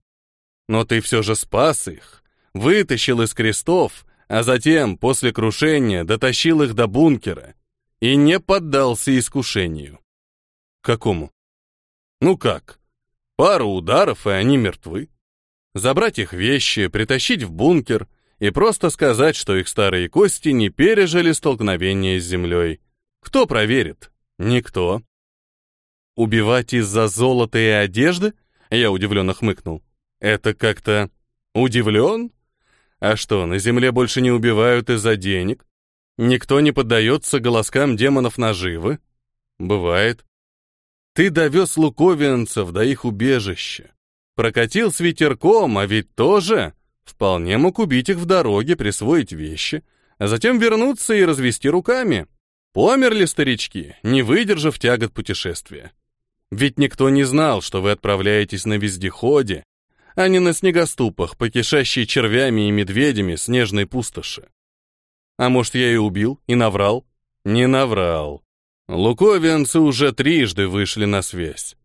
Но ты все же спас их, вытащил из крестов, а затем, после крушения, дотащил их до бункера и не поддался искушению. Какому? Ну как? Пару ударов, и они мертвы. Забрать их вещи, притащить в бункер и просто сказать, что их старые кости не пережили столкновение с землей. Кто проверит? Никто. Убивать из-за золота и одежды? Я удивленно хмыкнул. Это как-то... Удивлен? А что, на земле больше не убивают из-за денег? Никто не поддается голоскам демонов наживы? Бывает. Ты довез луковинцев до их убежища. Прокатил с ветерком, а ведь тоже вполне мог убить их в дороге, присвоить вещи, а затем вернуться и развести руками. Померли старички, не выдержав тягот путешествия. Ведь никто не знал, что вы отправляетесь на вездеходе, а не на снегоступах, покишащей червями и медведями снежной пустоши. А может, я и убил, и наврал? Не наврал. Луковианцы уже трижды вышли на связь.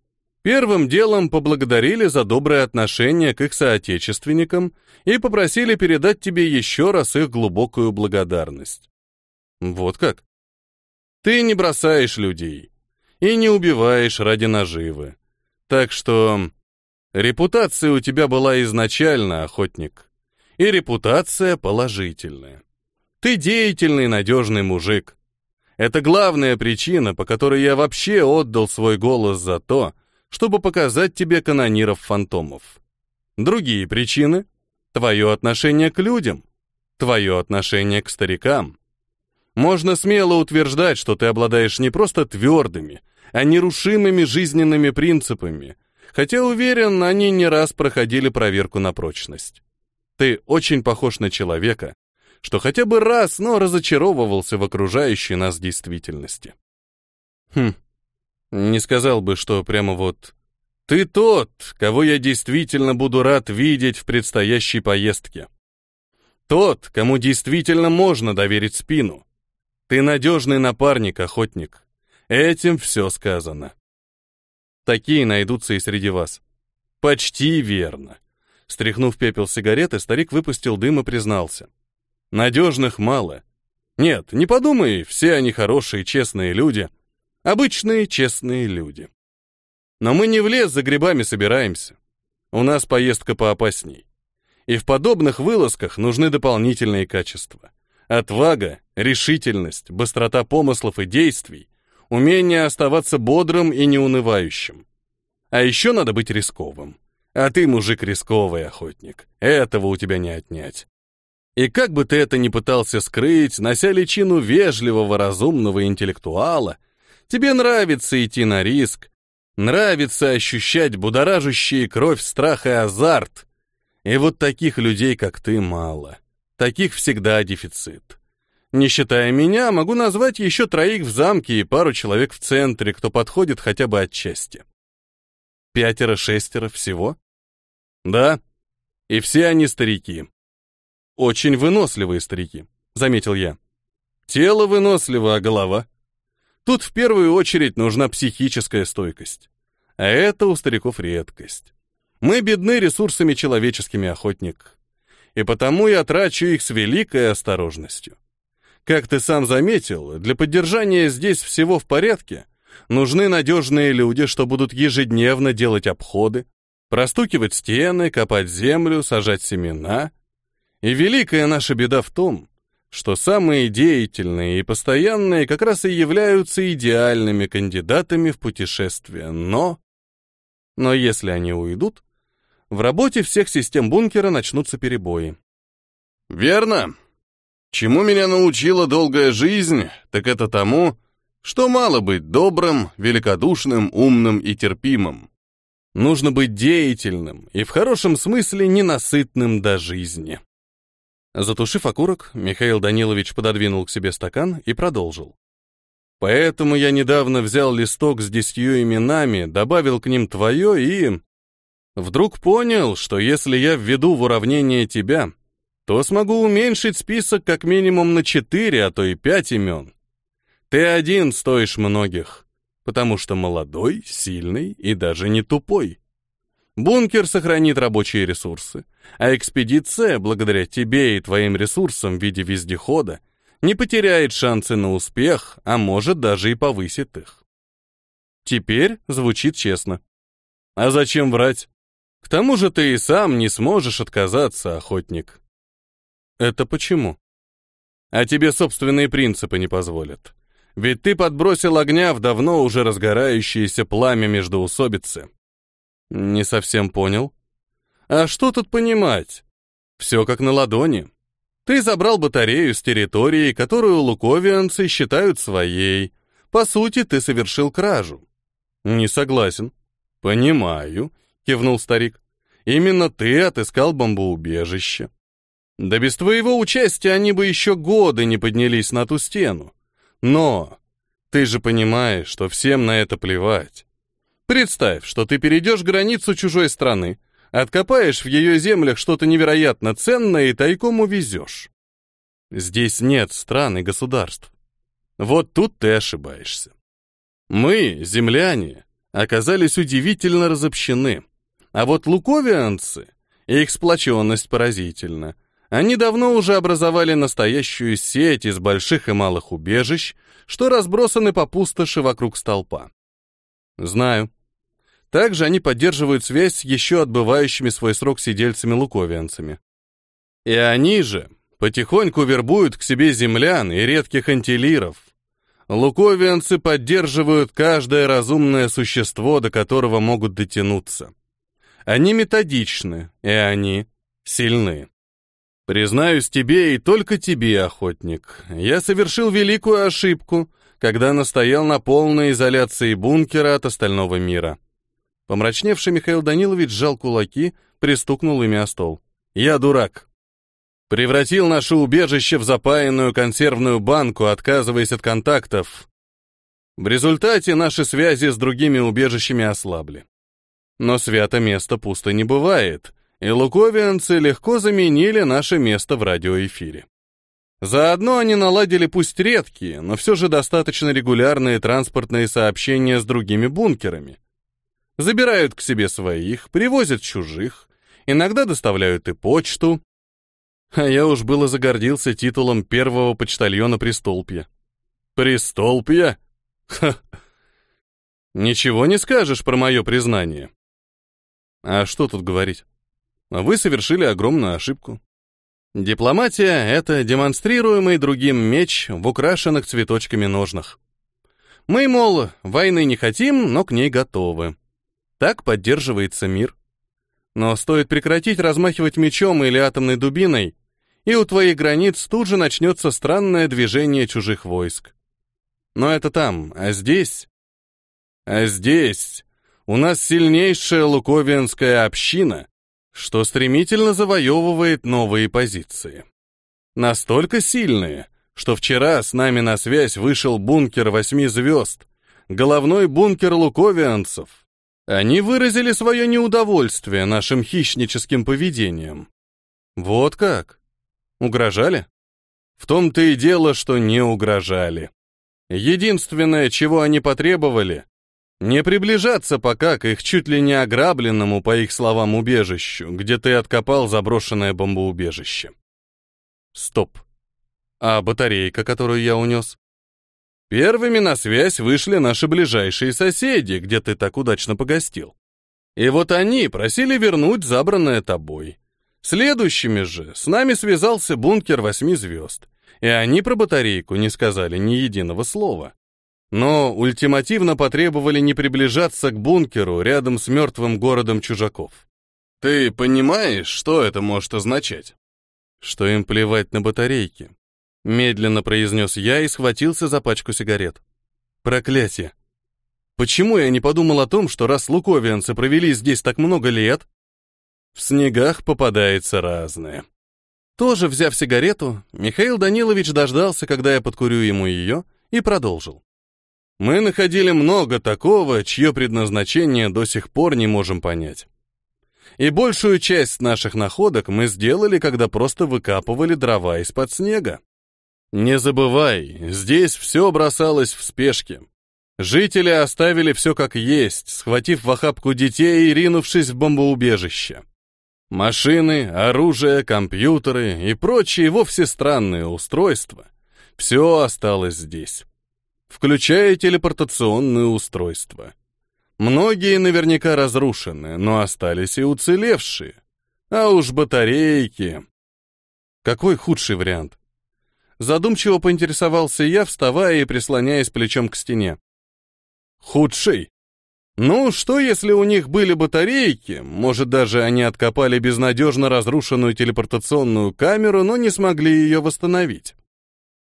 Первым делом поблагодарили за доброе отношение к их соотечественникам и попросили передать тебе еще раз их глубокую благодарность. Вот как? Ты не бросаешь людей и не убиваешь ради наживы. Так что репутация у тебя была изначально, охотник. И репутация положительная. Ты деятельный, надежный мужик. Это главная причина, по которой я вообще отдал свой голос за то, чтобы показать тебе канониров-фантомов. Другие причины — твое отношение к людям, твое отношение к старикам. Можно смело утверждать, что ты обладаешь не просто твердыми, а нерушимыми жизненными принципами, хотя, уверен, они не раз проходили проверку на прочность. Ты очень похож на человека, что хотя бы раз, но разочаровывался в окружающей нас действительности. Хм, не сказал бы, что прямо вот «ты тот, кого я действительно буду рад видеть в предстоящей поездке». Тот, кому действительно можно доверить спину. Ты надежный напарник, охотник. Этим все сказано. Такие найдутся и среди вас. Почти верно. Стряхнув пепел сигареты, старик выпустил дым и признался. Надежных мало. Нет, не подумай, все они хорошие, честные люди. Обычные, честные люди. Но мы не в лес за грибами собираемся. У нас поездка поопасней. И в подобных вылазках нужны дополнительные качества. Отвага, решительность, быстрота помыслов и действий, умение оставаться бодрым и неунывающим. А еще надо быть рисковым. А ты мужик рисковый, охотник. Этого у тебя не отнять. И как бы ты это ни пытался скрыть, нося личину вежливого, разумного интеллектуала, тебе нравится идти на риск, нравится ощущать будоражащие кровь страх и азарт. И вот таких людей, как ты, мало. Таких всегда дефицит. Не считая меня, могу назвать еще троих в замке и пару человек в центре, кто подходит хотя бы отчасти. Пятеро-шестеро всего? Да, и все они старики. Очень выносливые старики, заметил я. Тело выносливо, а голова? Тут в первую очередь нужна психическая стойкость. А это у стариков редкость. Мы бедны ресурсами человеческими, охотник. И потому я трачу их с великой осторожностью. Как ты сам заметил, для поддержания здесь всего в порядке. Нужны надежные люди, что будут ежедневно делать обходы, простукивать стены, копать землю, сажать семена — и великая наша беда в том, что самые деятельные и постоянные как раз и являются идеальными кандидатами в путешествие, но... Но если они уйдут, в работе всех систем бункера начнутся перебои. Верно. Чему меня научила долгая жизнь, так это тому, что мало быть добрым, великодушным, умным и терпимым. Нужно быть деятельным и в хорошем смысле ненасытным до жизни. Затушив окурок, Михаил Данилович пододвинул к себе стакан и продолжил. Поэтому я недавно взял листок с десятью именами, добавил к ним твое и... Вдруг понял, что если я введу в уравнение тебя, то смогу уменьшить список как минимум на четыре, а то и пять имен. Ты один стоишь многих, потому что молодой, сильный и даже не тупой. Бункер сохранит рабочие ресурсы, а экспедиция, благодаря тебе и твоим ресурсам в виде вездехода, не потеряет шансы на успех, а может даже и повысит их. Теперь звучит честно. А зачем врать? К тому же ты и сам не сможешь отказаться, охотник. Это почему? А тебе собственные принципы не позволят. Ведь ты подбросил огня в давно уже разгорающееся пламя междоусобицы. Не совсем понял. А что тут понимать? Все как на ладони. Ты забрал батарею с территории, которую луковианцы считают своей. По сути, ты совершил кражу. Не согласен. Понимаю, кивнул старик. Именно ты отыскал бомбоубежище. Да без твоего участия они бы еще годы не поднялись на ту стену. Но ты же понимаешь, что всем на это плевать. Представь, что ты перейдешь границу чужой страны, откопаешь в ее землях что-то невероятно ценное и тайком увезешь. Здесь нет стран и государств. Вот тут ты ошибаешься. Мы, земляне, оказались удивительно разобщены. А вот луковианцы, их сплоченность поразительна. Они давно уже образовали настоящую сеть из больших и малых убежищ, что разбросаны по пустоши вокруг столпа. Знаю, также они поддерживают связь с еще отбывающими свой срок сидельцами-луковианцами. И они же потихоньку вербуют к себе землян и редких антилиров. Луковианцы поддерживают каждое разумное существо, до которого могут дотянуться. Они методичны, и они сильны. Признаюсь тебе и только тебе, охотник, я совершил великую ошибку, когда настоял на полной изоляции бункера от остального мира. Помрачневший Михаил Данилович сжал кулаки, пристукнул ими о стол. «Я дурак. Превратил наше убежище в запаянную консервную банку, отказываясь от контактов. В результате наши связи с другими убежищами ослабли. Но свято место пусто не бывает, и луковианцы легко заменили наше место в радиоэфире. Заодно они наладили пусть редкие, но все же достаточно регулярные транспортные сообщения с другими бункерами, забирают к себе своих, привозят чужих, иногда доставляют и почту. А я уж было загордился титулом первого почтальона Престолпья. Престолпья? Ха! Ничего не скажешь про мое признание. А что тут говорить? Вы совершили огромную ошибку. Дипломатия — это демонстрируемый другим меч в украшенных цветочками ножнах. Мы, мол, войны не хотим, но к ней готовы. Так поддерживается мир. Но стоит прекратить размахивать мечом или атомной дубиной, и у твоих границ тут же начнется странное движение чужих войск. Но это там, а здесь... А здесь у нас сильнейшая луковианская община, что стремительно завоевывает новые позиции. Настолько сильные, что вчера с нами на связь вышел бункер восьми звезд, головной бункер луковианцев, они выразили свое неудовольствие нашим хищническим поведением. Вот как? Угрожали? В том-то и дело, что не угрожали. Единственное, чего они потребовали, не приближаться пока к их чуть ли не ограбленному, по их словам, убежищу, где ты откопал заброшенное бомбоубежище. Стоп. А батарейка, которую я унес? Первыми на связь вышли наши ближайшие соседи, где ты так удачно погостил. И вот они просили вернуть забранное тобой. Следующими же с нами связался бункер восьми звезд, и они про батарейку не сказали ни единого слова. Но ультимативно потребовали не приближаться к бункеру рядом с мертвым городом чужаков. Ты понимаешь, что это может означать? Что им плевать на батарейки, Медленно произнес я и схватился за пачку сигарет. Проклятие! Почему я не подумал о том, что раз луковианцы провели здесь так много лет, в снегах попадается разное. Тоже взяв сигарету, Михаил Данилович дождался, когда я подкурю ему ее, и продолжил. Мы находили много такого, чье предназначение до сих пор не можем понять. И большую часть наших находок мы сделали, когда просто выкапывали дрова из-под снега. Не забывай, здесь все бросалось в спешке. Жители оставили все как есть, схватив в охапку детей и ринувшись в бомбоубежище. Машины, оружие, компьютеры и прочие вовсе странные устройства — все осталось здесь. Включая телепортационные устройства. Многие наверняка разрушены, но остались и уцелевшие. А уж батарейки... Какой худший вариант? Задумчиво поинтересовался я, вставая и прислоняясь плечом к стене. Худший? Ну, что если у них были батарейки? Может, даже они откопали безнадежно разрушенную телепортационную камеру, но не смогли ее восстановить.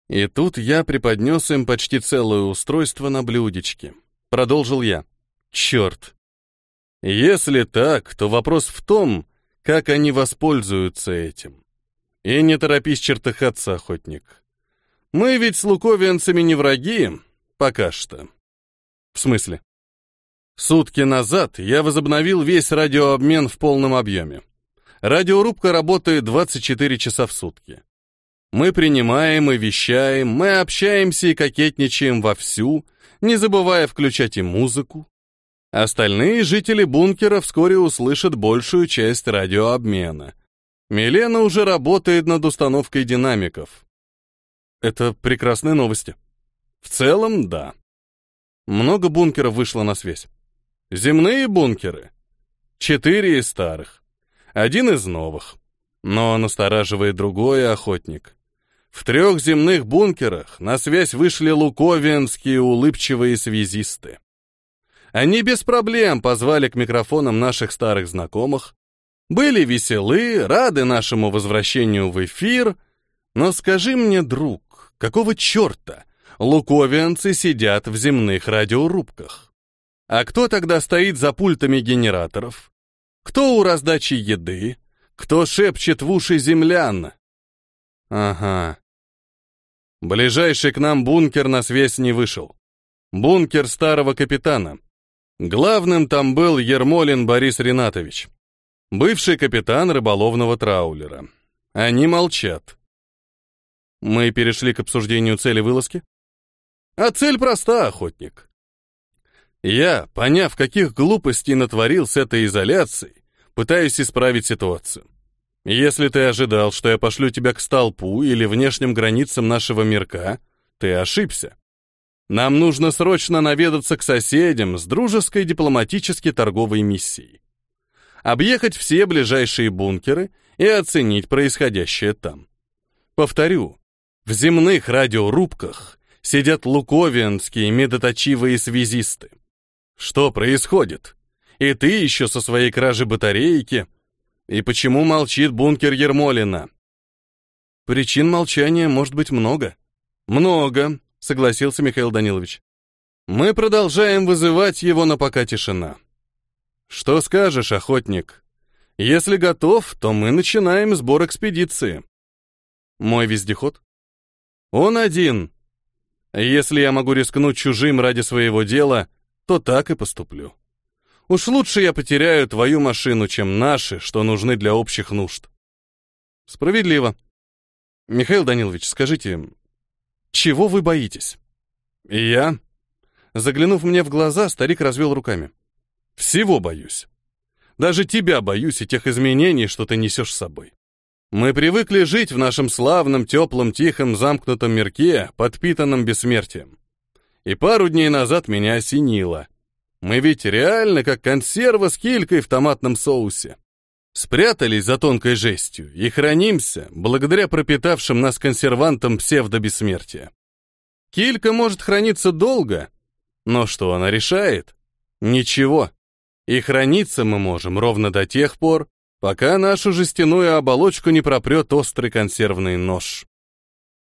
И тут я преподнес им почти целое устройство на блюдечке. Продолжил я. Черт. Если так, то вопрос в том, как они воспользуются этим. И не торопись чертыхаться, охотник. Мы ведь с луковианцами не враги, пока что. В смысле? Сутки назад я возобновил весь радиообмен в полном объеме. Радиорубка работает 24 часа в сутки. Мы принимаем и вещаем, мы общаемся и кокетничаем вовсю, не забывая включать и музыку. Остальные жители бункера вскоре услышат большую часть радиообмена. Милена уже работает над установкой динамиков. Это прекрасные новости. В целом, да. Много бункеров вышло на связь. Земные бункеры. Четыре из старых. Один из новых. Но настораживает другой охотник. В трех земных бункерах на связь вышли луковинские улыбчивые связисты. Они без проблем позвали к микрофонам наших старых знакомых, были веселы, рады нашему возвращению в эфир, но скажи мне, друг, какого черта луковианцы сидят в земных радиорубках? А кто тогда стоит за пультами генераторов? Кто у раздачи еды? Кто шепчет в уши землян? Ага. Ближайший к нам бункер на связь не вышел. Бункер старого капитана. Главным там был Ермолин Борис Ринатович, бывший капитан рыболовного траулера. Они молчат. Мы перешли к обсуждению цели вылазки. А цель проста, охотник. Я, поняв, каких глупостей натворил с этой изоляцией, пытаюсь исправить ситуацию. Если ты ожидал, что я пошлю тебя к столпу или внешним границам нашего мирка, ты ошибся. Нам нужно срочно наведаться к соседям с дружеской дипломатической торговой миссией. Объехать все ближайшие бункеры и оценить происходящее там. Повторю, в земных радиорубках сидят луковианские медоточивые связисты. Что происходит? И ты еще со своей кражи батарейки? И почему молчит бункер Ермолина? Причин молчания может быть много. Много, согласился Михаил Данилович. Мы продолжаем вызывать его, но пока тишина. Что скажешь, охотник? Если готов, то мы начинаем сбор экспедиции. Мой вездеход? Он один. Если я могу рискнуть чужим ради своего дела, то так и поступлю. Уж лучше я потеряю твою машину, чем наши, что нужны для общих нужд. Справедливо. Михаил Данилович, скажите, чего вы боитесь? Я? Заглянув мне в глаза, старик развел руками. Всего боюсь. Даже тебя боюсь и тех изменений, что ты несешь с собой. Мы привыкли жить в нашем славном, теплом, тихом, замкнутом мирке, подпитанном бессмертием. И пару дней назад меня осенило. Мы ведь реально как консерва с килькой в томатном соусе. Спрятались за тонкой жестью и хранимся благодаря пропитавшим нас консервантам псевдобессмертия. Килька может храниться долго, но что она решает? Ничего. И храниться мы можем ровно до тех пор, пока нашу жестяную оболочку не пропрет острый консервный нож.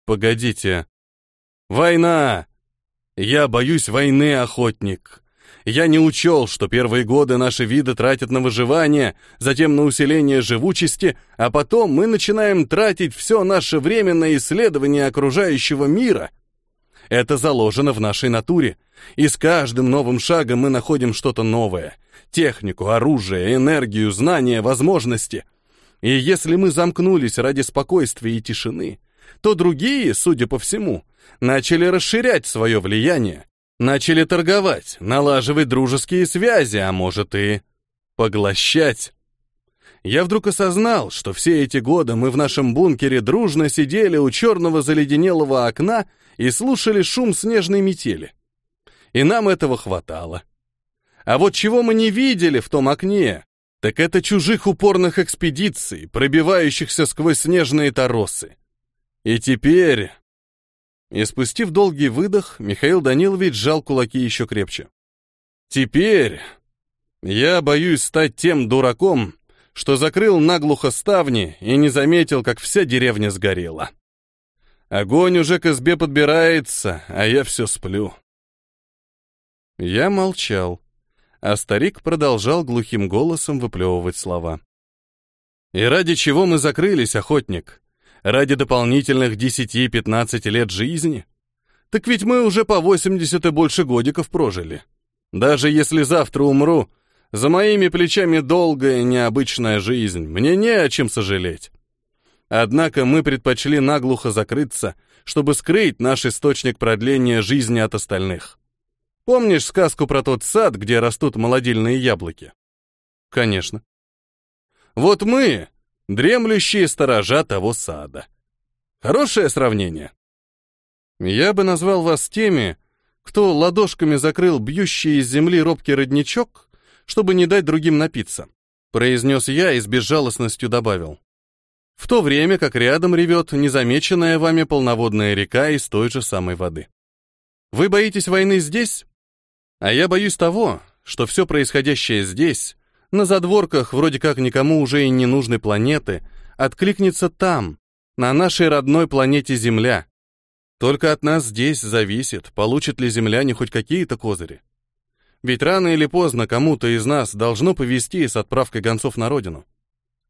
Погодите. Война! Я боюсь войны, охотник. Я не учел, что первые годы наши виды тратят на выживание, затем на усиление живучести, а потом мы начинаем тратить все наше время на исследование окружающего мира. Это заложено в нашей натуре, и с каждым новым шагом мы находим что-то новое. Технику, оружие, энергию, знания, возможности. И если мы замкнулись ради спокойствия и тишины, то другие, судя по всему, начали расширять свое влияние, начали торговать, налаживать дружеские связи, а может и поглощать. Я вдруг осознал, что все эти годы мы в нашем бункере дружно сидели у черного заледенелого окна и слушали шум снежной метели. И нам этого хватало. А вот чего мы не видели в том окне, так это чужих упорных экспедиций, пробивающихся сквозь снежные торосы. И теперь... И спустив долгий выдох, Михаил Данилович сжал кулаки еще крепче. Теперь я боюсь стать тем дураком, что закрыл наглухо ставни и не заметил, как вся деревня сгорела. Огонь уже к избе подбирается, а я все сплю. Я молчал, а старик продолжал глухим голосом выплевывать слова. «И ради чего мы закрылись, охотник? Ради дополнительных 10-15 лет жизни? Так ведь мы уже по 80 и больше годиков прожили. Даже если завтра умру, за моими плечами долгая необычная жизнь, мне не о чем сожалеть. Однако мы предпочли наглухо закрыться, чтобы скрыть наш источник продления жизни от остальных. Помнишь сказку про тот сад, где растут молодильные яблоки? Конечно. Вот мы — дремлющие сторожа того сада. Хорошее сравнение. Я бы назвал вас теми, кто ладошками закрыл бьющий из земли робкий родничок, чтобы не дать другим напиться, произнес я и с безжалостностью добавил в то время как рядом ревет незамеченная вами полноводная река из той же самой воды. Вы боитесь войны здесь? А я боюсь того, что все происходящее здесь, на задворках вроде как никому уже и не нужной планеты, откликнется там, на нашей родной планете Земля. Только от нас здесь зависит, получит ли земляне хоть какие-то козыри. Ведь рано или поздно кому-то из нас должно повезти с отправкой гонцов на родину.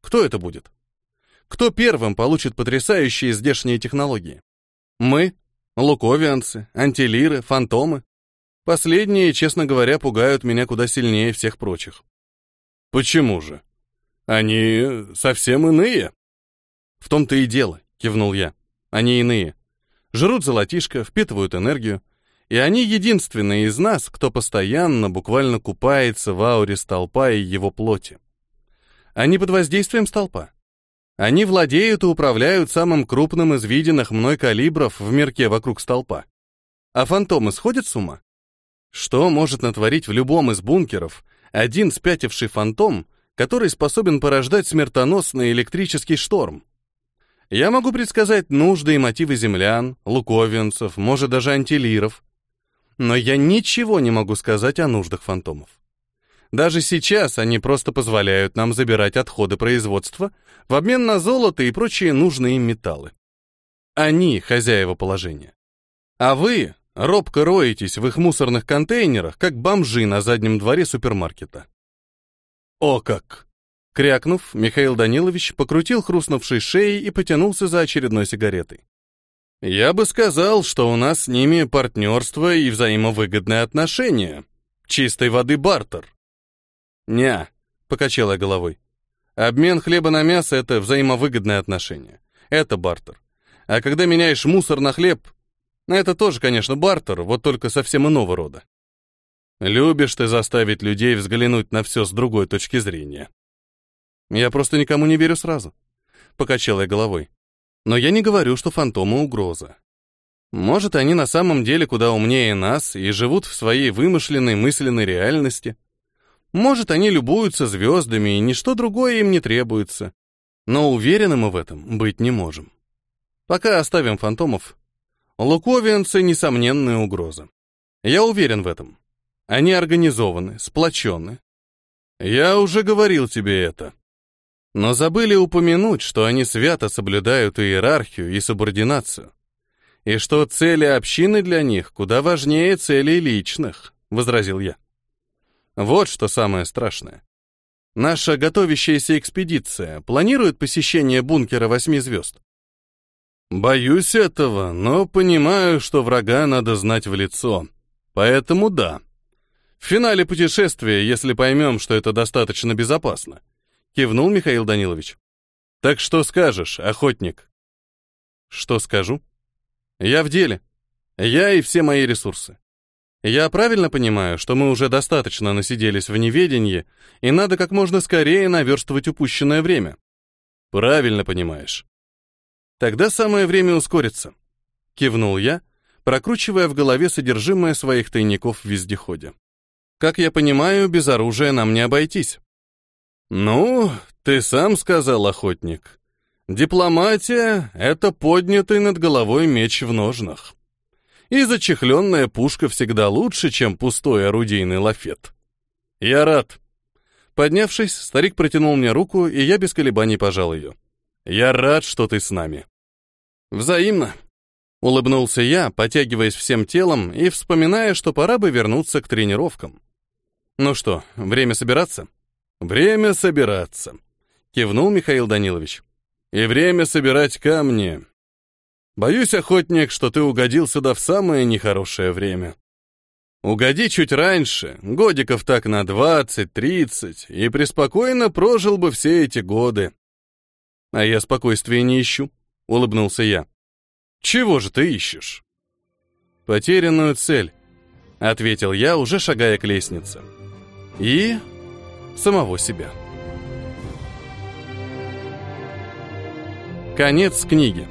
Кто это будет? Кто первым получит потрясающие здешние технологии? Мы, луковианцы, антилиры, фантомы. Последние, честно говоря, пугают меня куда сильнее всех прочих. Почему же? Они совсем иные. В том-то и дело, кивнул я. Они иные. Жрут золотишко, впитывают энергию. И они единственные из нас, кто постоянно, буквально купается в ауре столпа и его плоти. Они под воздействием столпа. Они владеют и управляют самым крупным из виденных мной калибров в мирке вокруг столпа. А фантомы сходят с ума? Что может натворить в любом из бункеров один спятивший фантом, который способен порождать смертоносный электрический шторм? Я могу предсказать нужды и мотивы землян, луковинцев, может даже антилиров. Но я ничего не могу сказать о нуждах фантомов. Даже сейчас они просто позволяют нам забирать отходы производства в обмен на золото и прочие нужные им металлы. Они хозяева положения. А вы робко роетесь в их мусорных контейнерах, как бомжи на заднем дворе супермаркета. О как! Крякнув, Михаил Данилович покрутил хрустнувшей шеей и потянулся за очередной сигаретой. Я бы сказал, что у нас с ними партнерство и взаимовыгодные отношения. Чистой воды бартер. «Не», — покачал я головой. «Обмен хлеба на мясо — это взаимовыгодное отношение. Это бартер. А когда меняешь мусор на хлеб, это тоже, конечно, бартер, вот только совсем иного рода. Любишь ты заставить людей взглянуть на все с другой точки зрения. Я просто никому не верю сразу. Покачал я головой. Но я не говорю, что фантомы угроза. Может, они на самом деле куда умнее нас и живут в своей вымышленной мысленной реальности. Может, они любуются звездами, и ничто другое им не требуется. Но уверены мы в этом быть не можем. Пока оставим фантомов. Луковианцы — несомненная угроза. Я уверен в этом. Они организованы, сплочены. Я уже говорил тебе это. Но забыли упомянуть, что они свято соблюдают иерархию и субординацию. И что цели общины для них куда важнее целей личных, — возразил я. Вот что самое страшное. Наша готовящаяся экспедиция планирует посещение бункера восьми звезд. Боюсь этого, но понимаю, что врага надо знать в лицо. Поэтому да. В финале путешествия, если поймем, что это достаточно безопасно. Кивнул Михаил Данилович. Так что скажешь, охотник? Что скажу? Я в деле. Я и все мои ресурсы. Я правильно понимаю, что мы уже достаточно насиделись в неведении, и надо как можно скорее наверстывать упущенное время? Правильно понимаешь. Тогда самое время ускориться. Кивнул я, прокручивая в голове содержимое своих тайников в вездеходе. Как я понимаю, без оружия нам не обойтись. Ну, ты сам сказал, охотник. Дипломатия — это поднятый над головой меч в ножнах. И зачехленная пушка всегда лучше, чем пустой орудийный лафет. Я рад. Поднявшись, старик протянул мне руку, и я без колебаний пожал ее. Я рад, что ты с нами. Взаимно. Улыбнулся я, потягиваясь всем телом и вспоминая, что пора бы вернуться к тренировкам. Ну что, время собираться? Время собираться. Кивнул Михаил Данилович. И время собирать камни. Боюсь, охотник, что ты угодил сюда в самое нехорошее время. Угоди чуть раньше, годиков так на двадцать, тридцать, и преспокойно прожил бы все эти годы. А я спокойствия не ищу, улыбнулся я. Чего же ты ищешь? Потерянную цель, ответил я, уже шагая к лестнице. И самого себя. Конец книги.